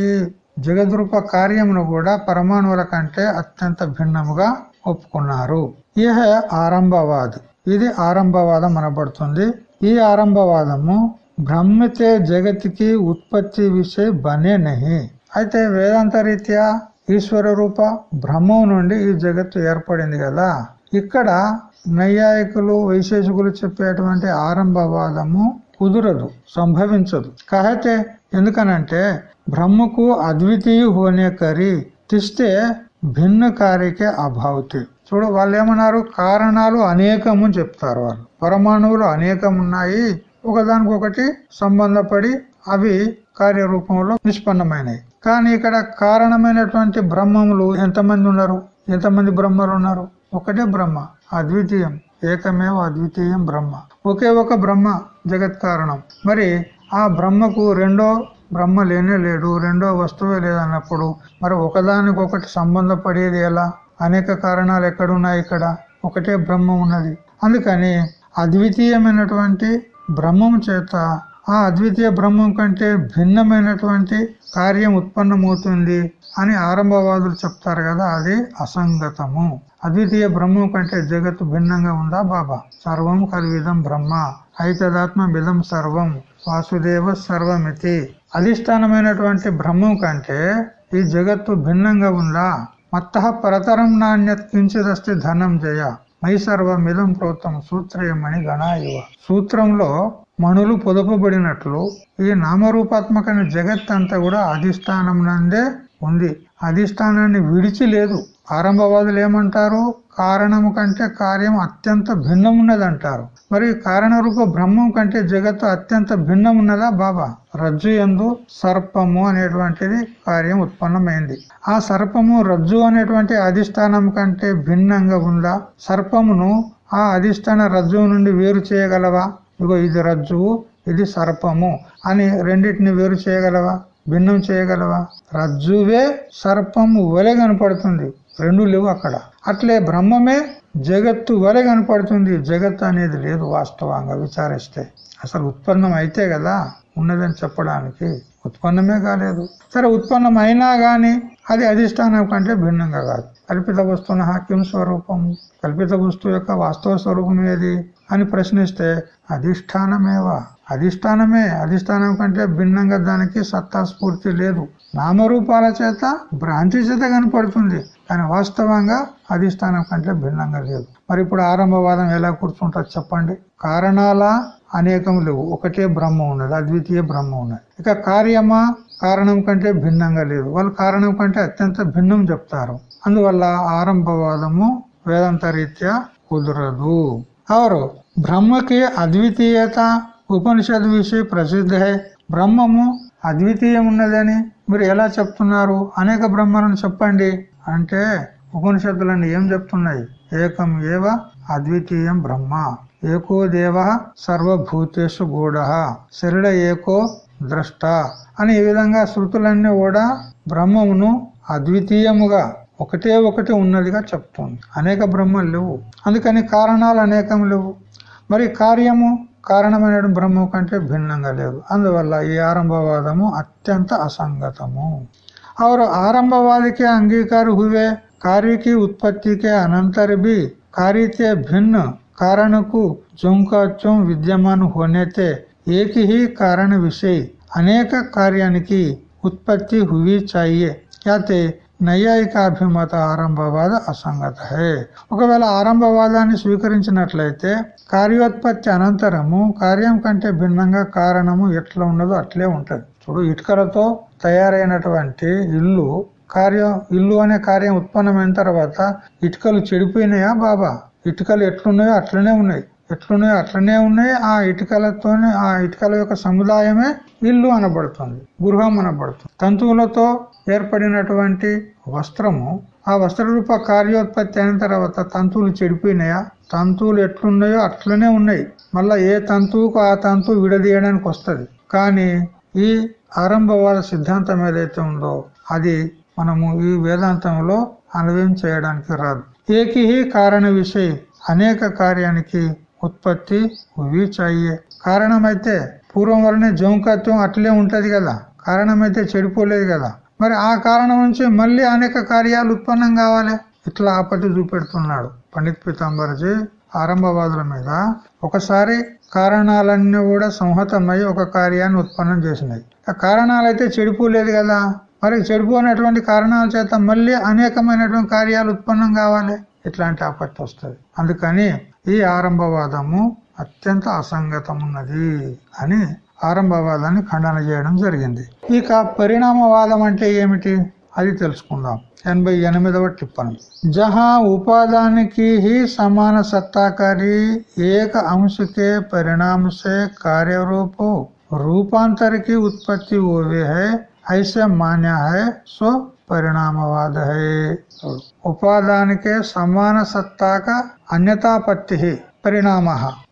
జగద్రూప కార్యమును కూడా పరమాణువుల కంటే అత్యంత భిన్నముగా ఒప్పుకున్నారు. ఇహ ఆరంభవాద్. ఇది ఆరంభవాదం అనబడుతుంది. ఈ ఆరంభవాదము బ్రహ్మతే జగతికి ఉత్పత్తి విషయ బనే నహి. అయితే వేదాంత రీత్యా ఈశ్వర రూప బ్రహ్మం నుండి ఈ జగత్తు ఏర్పడింది కదా. ఇక్కడ నైయాయికులు వైశేషికులు చెప్పేటువంటి ఆరంభవాదము కుదరదు సంభవించదు. కాకపోతే ఎందుకనంటే బ్రహ్మకు అద్వితీయ హోనే కరి తిస్తే భిన్న కార్యకే అభావతి. చూడు వాళ్ళు ఏమన్నారు కారణాలు అనేకము చెప్తారు వాళ్ళు. పరమాణువులు అనేకం ఉన్నాయి ఒకదానికొకటి సంబంధపడి అవి కార్యరూపంలో నిష్పన్నమైనవి కానీ ఇక్కడ కారణమైనటువంటి బ్రహ్మములు ఎంతమంది ఉన్నారు? ఎంతమంది బ్రహ్మలు ఉన్నారు? ఒకటే బ్రహ్మ అద్వితీయం. ఏకమేవ అద్వితీయం బ్రహ్మ. ఒకే ఒక బ్రహ్మ జగత్ కారణం. మరి ఆ బ్రహ్మకు రెండో బ్రహ్మ లేనే లేడు రెండో వస్తువే లేదన్నప్పుడు మరి ఒకదానికొకటి సంబంధపడేది ఎలా? అనేక కారణాలు ఎక్కడున్నాయి ఇక్కడ? ఒకటే బ్రహ్మం ఉన్నది. అందుకని అద్వితీయమైనటువంటి బ్రహ్మం చేత ఆ అద్వితీయ బ్రహ్మం కంటే భిన్నమైనటువంటి కార్యం ఉత్పన్నమవుతుంది అని ఆరంభవాదులు చెప్తారు కదా అది అసంగతము. అద్వితీయ బ్రహ్మం కంటే జగత్తు భిన్నంగా ఉందా బాబా? సర్వం కల్విదం బ్రహ్మ. ఐతదాత్మ విధం సర్వం. వాసుదేవ సర్వమితి. అధిష్టానమైనటువంటి బ్రహ్మం కంటే ఈ జగత్తు భిన్నంగా ఉందా? మత్త పరతరం నాణ్యత్ కించిదస్తి ధనం జయ. మై సర్వమిదం ప్రోత్తం సూత్రయమని గణాయువ. సూత్రంలో మణులు పొదపబడినట్లు ఈ నామరూపాత్మకమైన జగత్ అంతా కూడా అధిష్టానం నందే ఉంది. అధిష్టానాన్ని విడిచి లేదు. ఆరంభవాదులు ఏమంటారు? కారణము కంటే కార్యం అత్యంత భిన్నమున్నది అంటారు మరి కారణ రూప బ్రహ్మం కంటే జగత్తు అత్యంత భిన్నమున్నదా బాబా? రజ్జు ఎందు సర్పము అనేటువంటిది కార్యం ఉత్పన్నమైంది. ఆ సర్పము రజ్జు అనేటువంటి అధిష్టానం కంటే భిన్నంగా ఉందా? సర్పమును ఆ అధిష్టాన రజ్జువు నుండి వేరు చేయగలవా? ఇగో ఇది రజ్జువు ఇది సర్పము అని రెండింటిని వేరు చేయగలవా? భిన్నం చేయగలవా? రజ్జువే సర్పము వలె కనపడుతుంది. రెండు లేవు అక్కడ. అట్లే బ్రహ్మమే జగత్తు వలె కనపడుతుంది. జగత్తు అనేది లేదు వాస్తవంగా విచారిస్తే. అసలు ఉత్పన్నం అయితే కదా ఉన్నదని చెప్పడానికి. ఉత్పన్నమే కాలేదు. సరే ఉత్పన్నం అయినా గాని అది అధిష్టానం కంటే భిన్నంగా కాదు. కల్పిత వస్తువున కిం స్వరూపం కల్పిత వస్తువు యొక్క వాస్తవ స్వరూపం ఏది అని ప్రశ్నిస్తే అధిష్టానమేవా? అధిష్టానమే. అధిష్టానం కంటే భిన్నంగా దానికి సత్తా స్ఫూర్తి లేదు. నామరూపాల చేత భ్రాంతి చేత కనపడుతుంది. కానీ వాస్తవంగా అధిష్టానం కంటే భిన్నంగా లేదు. మరి ఇప్పుడు ఆరంభవాదం ఎలా కూర్చుంటారు చెప్పండి? కారణాల అనేకం లేవు. ఒకటే బ్రహ్మ ఉన్నది అద్వితీయ బ్రహ్మ ఉన్నది. ఇక కార్యమా కారణం కంటే భిన్నంగా లేదు. వాళ్ళు కారణం కంటే అత్యంత భిన్నం చెప్తారు. అందువల్ల ఆరంభవాదము వేదాంత రీత్యా కుదరదు. ఎవరు? బ్రహ్మకి అద్వితీయత ఉపనిషద్ విషయ ప్రసిద్ధ. హై బ్రహ్మము అద్వితీయం ఉన్నదని మీరు ఎలా చెప్తున్నారు? అనేక బ్రహ్మలను చెప్పండి. అంటే ఉపనిషత్తులన్నీ ఏం చెప్తున్నాయి? ఏకం ఏవ అద్వితీయం బ్రహ్మ. ఏకో దేవ సర్వభూతేషు గూఢ. శరీర ఏకో ద్రష్ట. అని ఈ విధంగా శృతులన్నీ కూడా బ్రహ్మమును అద్వితీయముగా ఒకటే ఒకటి ఉన్నదిగా చెప్తుంది. అనేక బ్రహ్మలు లేవు. అందుకని కారణాలు అనేకం లేవు. మరి కార్యము కారణమైన బ్రహ్మ కంటే భిన్నంగా లేదు. అందువల్ల ఈ ఆరంభవాదము అత్యంత అసంగతము. और आरंभवाद के अंगीकार हुए कार्य की उत्पत्ति के अनंतर भी कार्य के भिन्न कारण को चुंका चुम विद्यमान होने थे एक ही कारण विषय అనేక కార్యానికి ఉత్పత్తి హువి చాయే యాతే నైయాయికాభిమత ఆరంభవాద అసంగత హే ఒకవేళ ఆరంభవాదాన్ని స్వీకరించినట్లయితే కార్యోత్పత్తి అనంతరము కార్యం కంటే భిన్నంగా కారణము ఎట్లా ఉన్నదో అట్లే ఉంటది ఇప్పుడు ఇటుకలతో తయారైనటువంటి ఇల్లు కార్యం ఇల్లు అనే కార్యం ఉత్పన్నమైన తర్వాత ఇటుకలు చెడిపోయినాయా బాబా? ఇటుకలు ఎట్లున్నాయో అట్లనే ఉన్నాయి. ఎట్లున్నాయో అట్లనే ఉన్నాయి. ఆ ఇటుకలతోనే ఆ ఇటుకల యొక్క సముదాయమే ఇల్లు అనబడుతుంది గృహం అనబడుతుంది. తంతువులతో ఏర్పడినటువంటి వస్త్రము ఆ వస్త్రరూప కార్యోత్పత్తి అయిన తర్వాత తంతువులు చెడిపోయినాయా? తంతువులు ఎట్లున్నాయో అట్లనే ఉన్నాయి. మళ్ళా ఏ తంతువుకు ఆ తంతువు విడదీయడానికి వస్తుంది? కానీ ఈ ఆరంభవాద సిద్ధాంతం ఏదైతే ఉందో అది మనము ఈ వేదాంతంలో అన్వయం చేయడానికి రాదు. ఏకి కారణ విషయ అనేక కార్యానికి ఉత్పత్తి వీచయ్యే కారణమైతే పూర్వం వలనే జౌంకత్వం అట్లే ఉంటది కదా. కారణమైతే చెడిపోలేదు కదా. మరి ఆ కారణం నుంచి మళ్ళీ అనేక కార్యాలు ఉత్పన్నం కావాలి. ఇట్లా ఆపత్తి చూపెడుతున్నాడు పండిత్ పీతాంబర్జీ ఆరంభవాదుల మీద. ఒకసారి కారణాలన్నీ కూడా సంహతమై ఒక కార్యాన్ని ఉత్పన్నం చేసినాయి. ఆ కారణాలు అయితే చెడిపోలేదు కదా? మరి చెడిపోయినటువంటి కారణాల చేత మళ్ళీ అనేకమైనటువంటి కార్యాలు ఉత్పన్నం కావాలి. ఇట్లాంటి ఆపత్తి వస్తుంది. అందుకని ఈ ఆరంభవాదము అత్యంత అసంగతమున్నది అని ఆరంభవాదాన్ని ఖండన చేయడం జరిగింది. ఇక పరిణామవాదం అంటే ఏమిటి? అది తెలుసుకుందాం ఎనభై ఎనిమిదవ టిప్పణం జహా ఉపాదానికి హి సమాన సత్తాకారి ఏక అంశకే పరిణామ సే కార్యరూపో रूपांतर की उत्पत्ति हुए है ऐसे मान्य है सो परिणामवाद है उपादान के समान सत्ता का अन्यतापत्ति పరిణామ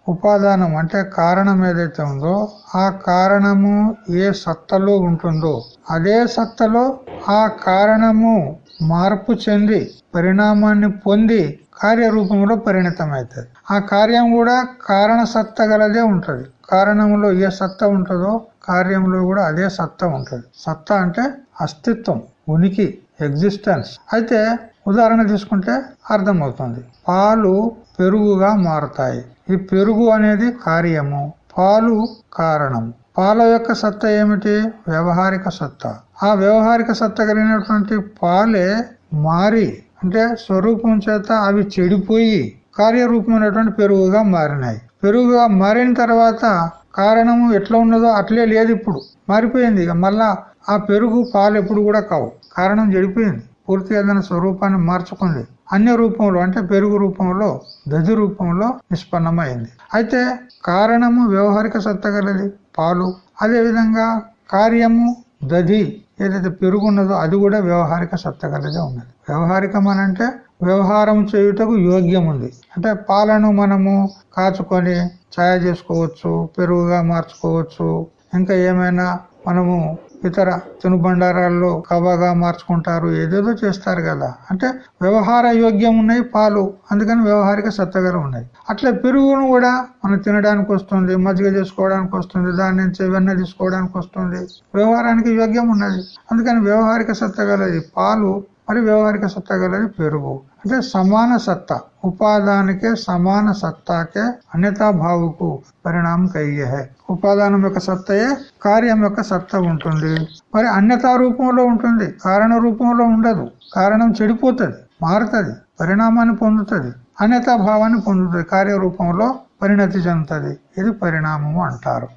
ఉపాదానం అంటే కారణం ఏదైతే ఉందో ఆ కారణము ఏ సత్తలో ఉంటుందో అదే సత్తలో ఆ కారణము మార్పు చెంది పరిణామాన్ని పొంది కార్యరూపంలో పరిణితమవుతుంది. ఆ కార్యం కూడా కారణ సత్త గలదే ఉంటుంది. కారణంలో ఏ సత్త ఉంటుందో కార్యంలో కూడా అదే సత్త ఉంటుంది. సత్త అంటే అస్తిత్వం ఉనికి ఎగ్జిస్టెన్స్ అయితే ఉదాహరణ తీసుకుంటే అర్థమవుతుంది. పాలు పెరుగుగా మారుతాయి. ఈ పెరుగు అనేది కార్యము. పాలు కారణము పాల యొక్క సత్త ఏమిటి? వ్యవహారిక సత్తా. ఆ వ్యవహారిక సత్తా కలిగినటువంటి పాలే మారి అంటే స్వరూపం చేత అవి చెడిపోయి కార్యరూపమైనటువంటి పెరుగుగా మారినాయి. పెరుగుగా మారిన తర్వాత కారణము ఎట్లా ఉన్నదో అట్లే లేదు ఇప్పుడు. మారిపోయింది. ఇక మళ్ళా ఆ పెరుగు పాలు ఎప్పుడు కూడా కావు. కారణం చెడిపోయింది. పూర్తిగా తన స్వరూపాన్ని మార్చుకుంది. అన్య రూపంలో అంటే పెరుగు రూపంలో దధి రూపంలో నిష్పన్నమైంది. అయితే కారణము వ్యవహారిక సత్త గలది? పాలు. అదేవిధంగా కార్యము దధి ఏదైతే పెరుగు ఉన్నదో అది కూడా వ్యవహారిక సత్త గలదే ఉన్నది. వ్యవహారికం అని అంటే వ్యవహారం చేయుటకు యోగ్యం ఉంది అంటే పాలను మనము కాచుకొని ఛాయ చేసుకోవచ్చు పెరుగుగా మార్చుకోవచ్చు. ఇంకా ఏమైనా మనము ఇతర తినుబండారాల్లో కవాగా మార్చుకుంటారు ఏదేదో చేస్తారు కదా. అంటే వ్యవహార యోగ్యం ఉన్నాయి పాలు. అందుకని వ్యవహారిక సత్తగలు ఉన్నాయి. అట్లా పెరుగును కూడా మనం తినడానికి వస్తుంది మజ్జిగ చేసుకోవడానికి వస్తుంది దాని నుంచి వెన్న తీసుకోవడానికి వస్తుంది. వ్యవహారానికి యోగ్యం ఉన్నది. అందుకని వ్యవహారిక సత్తగలది పాలు మరి వ్యవహారిక సత్తా గలది పెరుగు అంటే సమాన సత్తా ఉపాదానికే సమాన సత్తాకే అన్యతా భావుకు పరిణామం కయ్యే ఉపాదానం యొక్క సత్తయే కార్యం యొక్క సత్త ఉంటుంది. మరి అన్యతా రూపంలో ఉంటుంది కారణ రూపంలో ఉండదు. కారణం చెడిపోతుంది మారుతుంది పరిణామాన్ని పొందుతుంది అన్యతా భావాన్ని పొందుతుంది కార్యరూపంలో పరిణతి చెందుతుంది. ఇది పరిణామము అంటారు.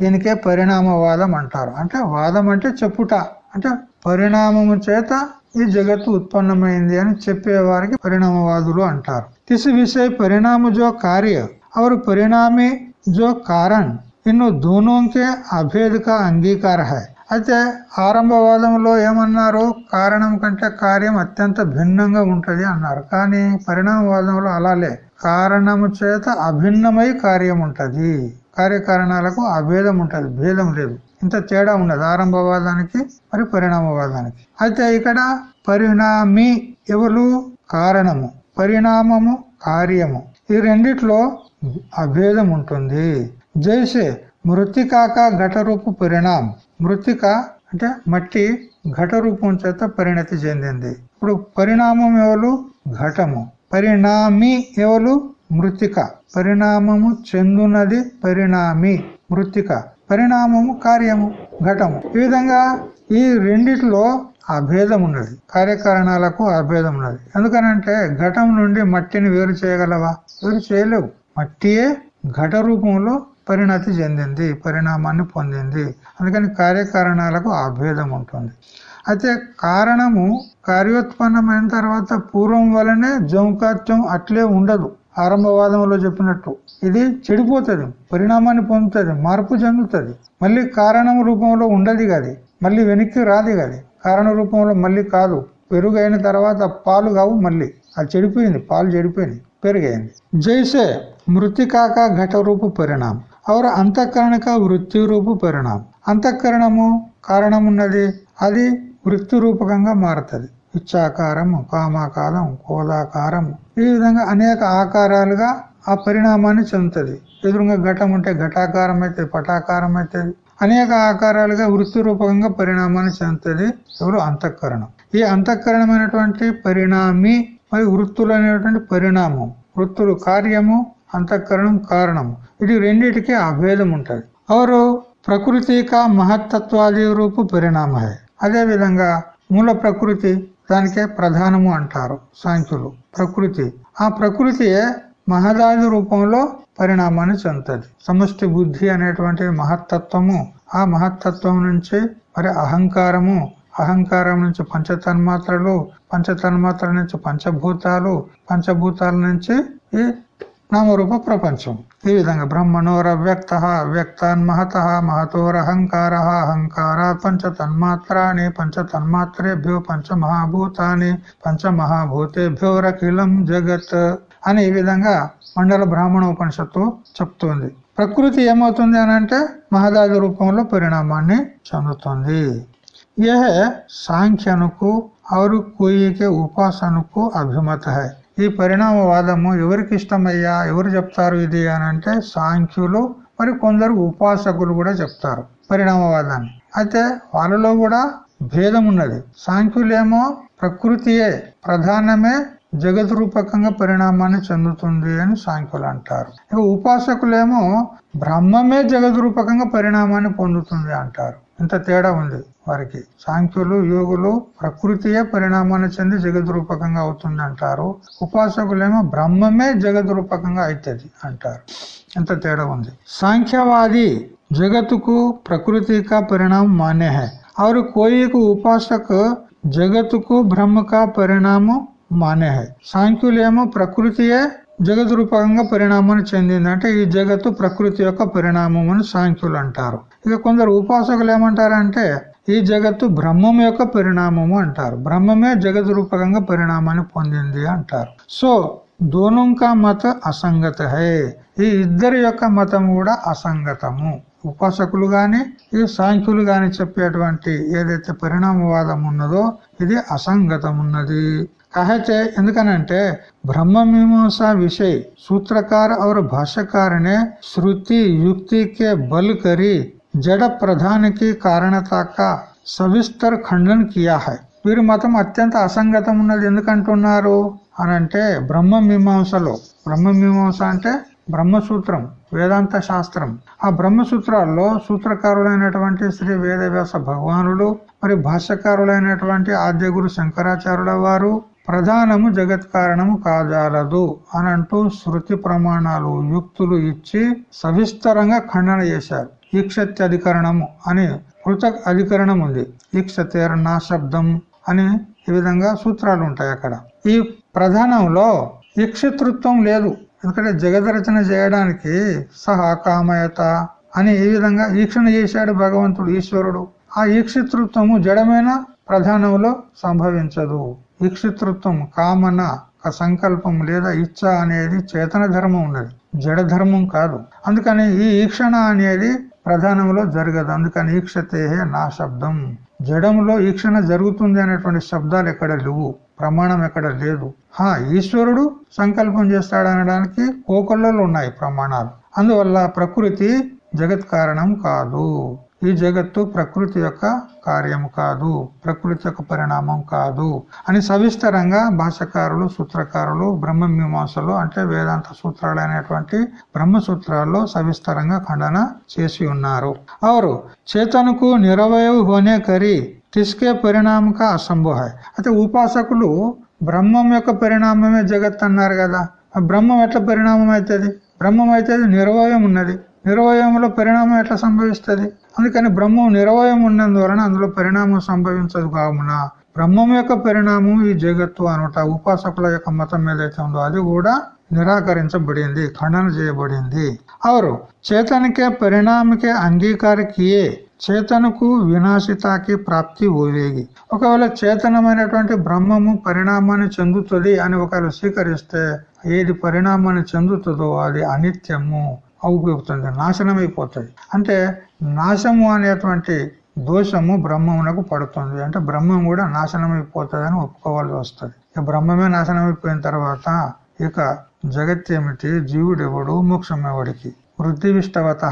దీనికే పరిణామవాదం అంటారు. అంటే వాదం అంటే చెప్పుట అంటే పరిణామము చేత ఈ జగత్తు ఉత్పన్నమైంది అని చెప్పేవారికి పరిణామవాదులు అంటారు కిసి విషయ పరిణామ జో కార్య और परिणामी जो कारण इन दोनों के अभेद का अंगीकार है అయితే ఆరంభవాదంలో ఏమన్నారు కారణం కంటే కార్యం అత్యంత భిన్నంగా ఉంటది అన్నారు కానీ పరిణామవాదంలో అలాలే కారణము చేత అభిన్నమై కార్యం ఉంటది కార్యకారణాలకు అభేదం ఉంటది భేదం లేదు ఇంత తేడా ఉన్నది ఆరంభవాదానికి మరి పరిణామవాదానికి. అయితే ఇక్కడ పరిణామి ఎవరు? కారణము. పరిణామము కార్యము. ఈ రెండిట్లో అభేదం ఉంటుంది. జైసే మృతికాక ఘటరూపు పరిణామం. మృతిక అంటే మట్టి ఘట రూపం చేత పరిణతి చెందింది. ఇప్పుడు పరిణామం ఎవరు? ఘటము. పరిణామి ఎవరు? మృతిక. పరిణామము చెందునది పరిణామి మృతిక. పరిణామము కార్యము ఘటము. ఈ విధంగా ఈ రెండిట్లో అభేదం ఉన్నది. కార్యకారణాలకు అభేదం ఉన్నది. ఎందుకనంటే ఘటం నుండి మట్టిని వేరు చేయగలవా? వేరు చేయలేవు. మట్టియే ఘట రూపంలో పరిణతి చెందింది పరిణామాన్ని పొందింది. అందుకని కార్యకారణాలకు అభేదం ఉంటుంది. అయితే కారణము కార్యోత్పన్నమైన తర్వాత పూర్వం వలనే జంకాత్యం అట్లే ఉండదు. ఆరంభవాదంలో చెప్పినట్టు. ఇది చెడిపోతుంది పరిణామాన్ని పొందుతుంది మార్పు చెందుతుంది. మళ్ళీ కారణం రూపంలో ఉండదు కాదు మళ్ళీ వెనక్కి రాదు కాదు. కారణ రూపంలో మళ్ళీ కాదు. పెరుగు అయిన తర్వాత పాలు కావు మళ్ళీ. అది చెడిపోయింది పాలు చెడిపోయింది పెరుగైంది. జైసే మృతికాక ఘట రూపు పరిణామం. అవర అంతఃకరణక వృత్తి రూపు పరిణామం. అంతఃకరణము కారణం ఉన్నది అది వృత్తి రూపకంగా మారుతుంది. ఇచ్చాకారము కామాకారం కోదాకారము ఈ విధంగా అనేక ఆకారాలుగా ఆ పరిణామాన్ని చెందుతుంది. ఎదురుగా ఘటం ఉంటే ఘటాకారం అవుతుంది పటాకారం అవుతుంది అనేక ఆకారాలుగా వృత్తి రూపకంగా పరిణామాన్ని చెందుతుంది. ఎవరు? అంతఃకరణం. ఈ అంతఃకరణమైనటువంటి పరిణామి మరి వృత్తులు అనేటువంటి పరిణామం. వృత్తులు కార్యము అంతఃకరణం కారణము ఇది రెండిటికి అభేదం ఉంటుంది. అవరు ప్రకృతి కా మహత్తత్వాది రూపు పరిణామ అదే విధంగా మూల ప్రకృతి దానికే ప్రధానము అంటారు సాంఖ్యులు. ప్రకృతి. ఆ ప్రకృతియే మహదాది రూపంలో పరిణామాన్ని చెందుతుంది. సమష్టి బుద్ధి అనేటువంటి మహత్తత్వము. ఆ మహత్తత్వం నుంచి మరి అహంకారము అహంకారం నుంచి పంచతన్మాత్రలు పంచతన్మాత్రల నుంచి పంచభూతాలు పంచభూతాల నుంచి ఈ నామరూప ప్రపంచం ఈ విధంగా బ్రహ్మణోరవ్యక్త వ్యక్తాన్ మహత మహతోరహంకార అహంకార పంచ తన్మాత్రాన్ని పంచ తన్మాత్రేభ్యో పంచ మహాభూతాన్ని పంచ మహాభూతేభ్యోరఖిలం జగత్ అని ఈ విధంగా మండల బ్రాహ్మణ ఉపనిషత్తు చెప్తుంది ప్రకృతి ఏమవుతుంది అని అంటే మహదాది రూపంలో పరిణామాన్ని చెందుతుంది यह సాంఖ్యనుకు और कोई के ఉపాసనకు అభిమత హై ఈ పరిణామవాదము ఎవరికి ఇష్టమయ్యా? ఎవరు చెప్తారు ఇది అని అంటే సాంఖ్యులు మరి కొందరు ఉపాసకులు కూడా చెప్తారు పరిణామవాదాన్ని. అయితే వాళ్ళలో కూడా భేదం ఉన్నది సాంఖ్యులేమో ప్రకృతియే ప్రధానమే జగత్ రూపకంగా పరిణామాన్ని చెందుతుంది అని సాంఖ్యులు అంటారు. ఇక ఉపాసకులేమో బ్రహ్మమే జగద్ రూపకంగా పరిణామాన్ని పొందుతుంది అంటారు. ఇంత తేడా ఉంది వారికి సాంఖ్యులు యోగులు ప్రకృతియే పరిణామాన్ని చెంది జగత్ రూపకంగా అవుతుంది అంటారు ఉపాసకులేమో బ్రహ్మమే జగత్ రూపకంగా అవుతుంది అంటారు ఇంత తేడా ఉంది సాంఖ్యవాది జగత్తుకు ప్రకృతి కా పరిణామం మాన్య है और कोई को उपासक జగత్తుకు బ్రహ్మక పరిణామం మానే హై సాంఖ్యులేమో ప్రకృతియే జగత్ రూపకంగా పరిణామాన్ని చెందింది అంటే ఈ జగత్తు ప్రకృతి యొక్క పరిణామం అని సాంఖ్యులు అంటారు ఇక కొందరు ఉపాసకులు ఏమంటారంటే ఈ జగత్తు బ్రహ్మం యొక్క పరిణామము అంటారు బ్రహ్మమే జగత్ రూపకంగా పరిణామాన్ని పొందింది అంటారు సో దోనుంకా మత అసంగత హే ఈ ఇద్దరి యొక్క మతం కూడా అసంగతము ఉపాసకులు గాని ఈ సాంఖ్యులు గాని చెప్పేటువంటి ఏదైతే పరిణామవాదం ఉన్నదో ఇది అసంగతం ఉన్నది कहते ఎందుకనంటే ब्रह्म मीमांसा विषय सूत्रकार और भाष्यकार ने श्रुति युक्ति के बल करी जड़ प्रधान की कारणता का సవిస్తర్ ఖండన్ కియా హై వీరి మతం అత్యంత అసంగతం ఉన్నది ఎందుకంటున్నారు అని అంటే బ్రహ్మ మీమాంసలో బ్రహ్మ మీమాంస అంటే బ్రహ్మసూత్రం వేదాంత శాస్త్రం ఆ బ్రహ్మసూత్రాల్లో సూత్రకారులైనటువంటి శ్రీ వేదవ్యాస భగవానుడు మరి భాష్యకారులైనటువంటి ఆద్య గురు శంకరాచార్యుల వారు ప్రధానము జగత్ కారణము కాజాలదు అని అంటూ శృతి ప్రమాణాలు యుక్తులు ఇచ్చి సవిస్తరంగా ఖండన చేశారు ఈక్షత్యధికరణము అని పృథక్ అధికరణం ఉంది ఈక్షతేర శబ్దం అని ఈ విధంగా సూత్రాలు ఉంటాయి అక్కడ. ఈ ప్రధానంలో ఈక్షతృత్వం లేదు. ఎందుకంటే జగదరచన రచన చేయడానికి సహా కామయత అని ఈ విధంగా ఈక్షణ చేశాడు భగవంతుడు ఈశ్వరుడు. ఆ ఈక్షితృత్వము జడమైన ప్రధానంలో సంభవించదు. ఈక్షితృత్వం కామన సంకల్పం లేదా ఇచ్చ అనేది చేతన ధర్మం ఉన్నది. జడ ధర్మం కాదు. అందుకని ఈ ఈక్షణ అనేది ప్రధానంలో జరగదు. అందుకని ఈక్షతేహే నా శబ్దం. జడంలో ఈక్షణ జరుగుతుంది అనేటువంటి శబ్దాలు ఎక్కడ లేవు. ప్రమాణం ఎక్కడ లేదు. హా ఈశ్వరుడు సంకల్పం చేస్తాడనడానికి కోకొల్లలో ఉన్నాయి ప్రమాణాలు. అందువల్ల ప్రకృతి జగత్ కారణం కాదు. ఈ జగత్తు ప్రకృతి యొక్క కార్యం కాదు ప్రకృతి యొక్క పరిణామం కాదు అని సవిస్తరంగా భాషకారులు సూత్రకారులు బ్రహ్మ మీమాంసలు అంటే వేదాంత సూత్రాలు అనేటువంటి బ్రహ్మ సూత్రాల్లో సవిస్తరంగా ఖండన చేసి ఉన్నారు. అవరు చేతనకు నిరవయవు హోనే కరి తిస్కే పరిణామక అసంభవ అయితే ఉపాసకులు బ్రహ్మం యొక్క పరిణామమే జగత్ అన్నారు కదా. ఆ బ్రహ్మం ఎట్లా పరిణామం అవుతుంది బ్రహ్మం అయితే నిరవయం ఉన్నది. నిర్వయంలో పరిణామం ఎట్లా సంభవిస్తుంది? అందుకని బ్రహ్మం నిర్వయం ఉన్నందువలన అందులో పరిణామం సంభవించదు కావున. బ్రహ్మం యొక్క పరిణామం ఈ జగత్తు అనుట ఉపాసకుల యొక్క మతం ఏదైతే ఉందో అది కూడా నిరాకరించబడింది ఖండన చేయబడింది. అవరు చేతనకే పరిణామకే అంగీకారకియే చేతనకు వినాశితాకి ప్రాప్తి ఓవేగి. ఒకవేళ చేతనమైనటువంటి బ్రహ్మము పరిణామాన్ని చెందుతుంది అని ఒకవేళ స్వీకరిస్తే ఏది పరిణామాన్ని చెందుతుందో అది అనిత్యము. అవుతుంది నాశనం అయిపోతుంది అంటే నాశము అనేటువంటి దోషము బ్రహ్మమునకు పడుతుంది. అంటే బ్రహ్మం కూడా నాశనం అయిపోతుంది అని ఒప్పుకోవాల్సి వస్తుంది. ఇక బ్రహ్మమే నాశనం అయిపోయిన తర్వాత ఇక జగత్ ఏమిటి జీవుడెవడు? మోక్షం ఎవడికి వృద్ధివిష్టవత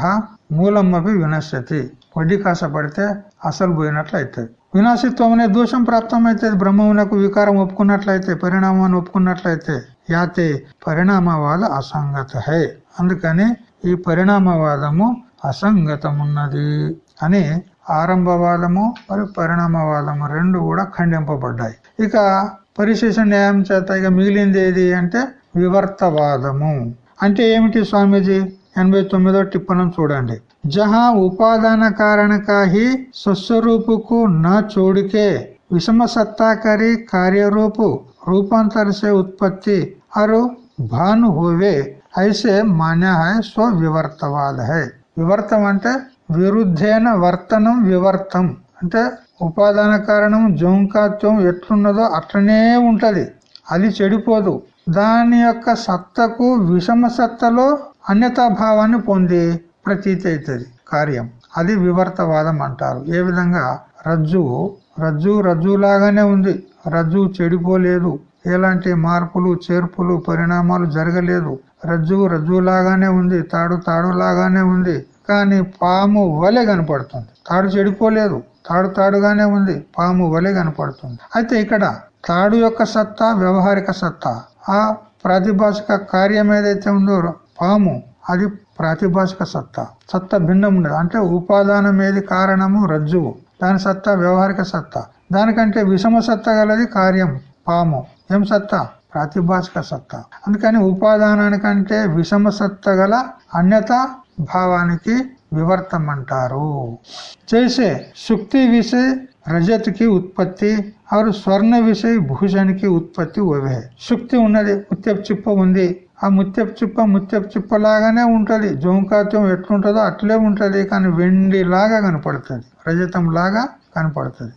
మూలమ్మపి వినశ్యతి. వడ్డీ కాసపడితే అసలు పోయినట్లు అవుతుంది వినాశిత్వం అనే దోషం ప్రాప్తమైతే బ్రహ్మమునకు వికారం ఒప్పుకున్నట్లయితే పరిణామాన్ని ఒప్పుకున్నట్లయితే యాతే పరిణామవాద అసంగత హై. అందుకని ఈ పరిణామవాదము అసంగతమున్నది అని ఆరంభవాదము మరియు పరిణామవాదము రెండు కూడా ఖండింపబడ్డాయి. ఇక పరిశేష న్యాయం చేత ఇక మిగిలింది ఏది అంటే వివర్తవాదము. అంటే ఏమిటి స్వామీజీ? ఎనభై తొమ్మిదో టిప్పణం చూడండి. జహా ఉపాదాన కారణకాహి స్వస్వరూపుకు నా చోడుకే విషమ సత్తాకరి కార్యరూపు రూపాంతరసే ఉత్పత్తి అరు భాను హోవే అయితే మాన్య స్వ వివర్తవాద వివర్తం అంటే విరుద్ధైన వర్తనం వివర్తం అంటే ఉపాదాన కారణం జోంకాత్వం ఎట్లున్నదో అట్లనే ఉంటది అది చెడిపోదు। దాని యొక్క సత్తకు విషమ సత్తలో అన్యతాభావాన్ని పొంది ప్రతీతి అవుతుంది కార్యం. అది వివర్తవాదం అంటారు. ఏ విధంగా? రజ్జువు రజ్జు రజ్జు లాగానే ఉంది. రజ్జు చెడిపోలేదు. ఎలాంటి మార్పులు చేర్పులు పరిణామాలు జరగలేదు. రజ్జువు రజ్జువులాగానే ఉంది తాడు తాడు లాగానే ఉంది. కానీ పాము వలె కనపడుతుంది. తాడు చెడిపోలేదు తాడు తాడుగానే ఉంది పాము వలె కనపడుతుంది. అయితే ఇక్కడ తాడు యొక్క సత్తా వ్యవహారిక సత్తా. ఆ ప్రాతిభాషిక కార్యం ఏదైతే ఉందో పాము అది ప్రాతిభాషిక సత్తా. సత్తా భిన్నం ఉండదు. అంటే ఉపాదానం ఏది కారణము? రజ్జువు. దాని సత్తా వ్యవహారిక సత్తా. దానికంటే విషమ సత్తా గలది కార్యం పాము ఏం సత్తా? ప్రాతిభాషిక సత్తా. అందుకని ఉపాదానానికంటే విషమ సత్త గల అన్యత భావానికి వివర్తం అంటారు చేసే శుక్తి విషయ రజత్కి ఉత్పత్తి ఆరు స్వర్ణ విషయ భూషణికి ఉత్పత్తి ఉవే శుక్తి ఉన్నది ముత్యపు చిప్ప ఉంది. ఆ ముత్యపు చిప్ప ముత్యపు చిప్ప లాగానే ఉంటుంది. జోంకాత్యం ఎట్లుంటుందో అట్లే ఉంటుంది కానీ వెండి లాగా కనపడుతుంది రజతం లాగా కనపడుతుంది.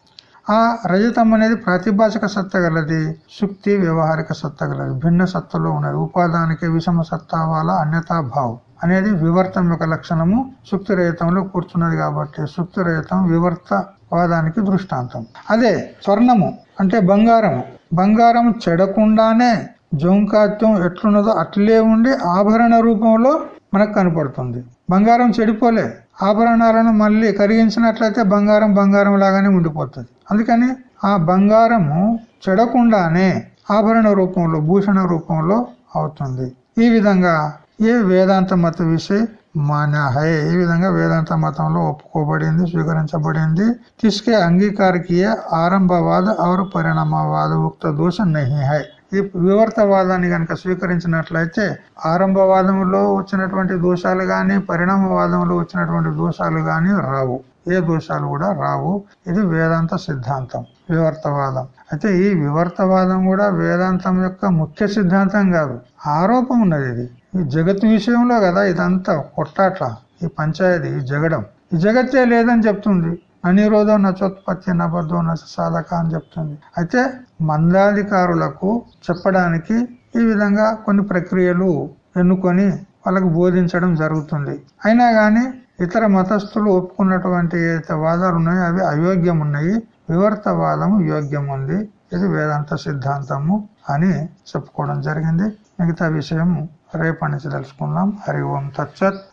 ఆ రజతం అనేది ప్రాతిభాషిక సత్త గలది శుక్తి వ్యవహారిక సత్త గలది భిన్న సత్తలో ఉన్నది. ఉపాదానికి విషమ సత్తావాల అన్యతా భావం అనేది వివర్తం యొక్క లక్షణము. సుక్తి రహితంలో కూర్చున్నది కాబట్టి సుక్తి రహితం వివర్త వాదానికి దృష్టాంతం. అదే స్వర్ణము అంటే బంగారము. బంగారం చెడకుండానే జోంకాత్యం ఎట్లున్నదో అట్లే ఉండి ఆభరణ రూపంలో మనకు కనపడుతుంది. బంగారం చెడిపోలే. ఆభరణాలను మళ్ళీ కరిగించినట్లయితే బంగారం బంగారం లాగానే ఉండిపోతుంది. అందుకని ఆ బంగారము చెడకుండానే ఆభరణ రూపంలో భూషణ రూపంలో అవుతుంది. ఈ విధంగా ఏ వేదాంత మత విషయ మాన్యాహే ఈ విధంగా వేదాంత మతంలో ఒప్పుకోబడింది స్వీకరించబడింది. తీసుకే అంగీకారకీయ ఆరంభవాద అవరు పరిణామవాద ఉక్త దోష నహి హై ఈ వివర్తవాదాన్ని కనుక స్వీకరించినట్లయితే ఆరంభవాదంలో వచ్చినటువంటి దోషాలు గాని పరిణామవాదంలో వచ్చినటువంటి దోషాలు గాని రావు. ఏ దోషాలు కూడా రావు. ఇది వేదాంత సిద్ధాంతం వివర్తవాదం. అయితే ఈ వివర్తవాదం కూడా వేదాంతం యొక్క ముఖ్య సిద్ధాంతం కాదు. ఆరోపం ఉన్నది ఇది. ఈ జగత్ విషయంలో కదా ఇదంతా కొట్టాట్ల ఈ పంచాయతీ ఈ జగడం. ఈ జగత్తే లేదని చెప్తుంది. అనిరోధం నచోత్పత్తి నబద్ధం నచ సాధక అని చెప్తుంది. అయితే మందాధికారులకు చెప్పడానికి ఈ విధంగా కొన్ని ప్రక్రియలు ఎన్నుకొని వాళ్ళకు బోధించడం జరుగుతుంది. అయినా కానీ ఇతర మతస్థులు ఒప్పుకున్నటువంటి ఏదైతే వాదాలు ఉన్నాయో అవి అయోగ్యం ఉన్నాయి వివర్తవాదము యోగ్యం ఉంది ఇది వేదాంత సిద్ధాంతము అని చెప్పుకోవడం జరిగింది. మిగతా విషయం రేపటి నుంచి తెలుసుకుందాం. హరి ఓం తచ్చత్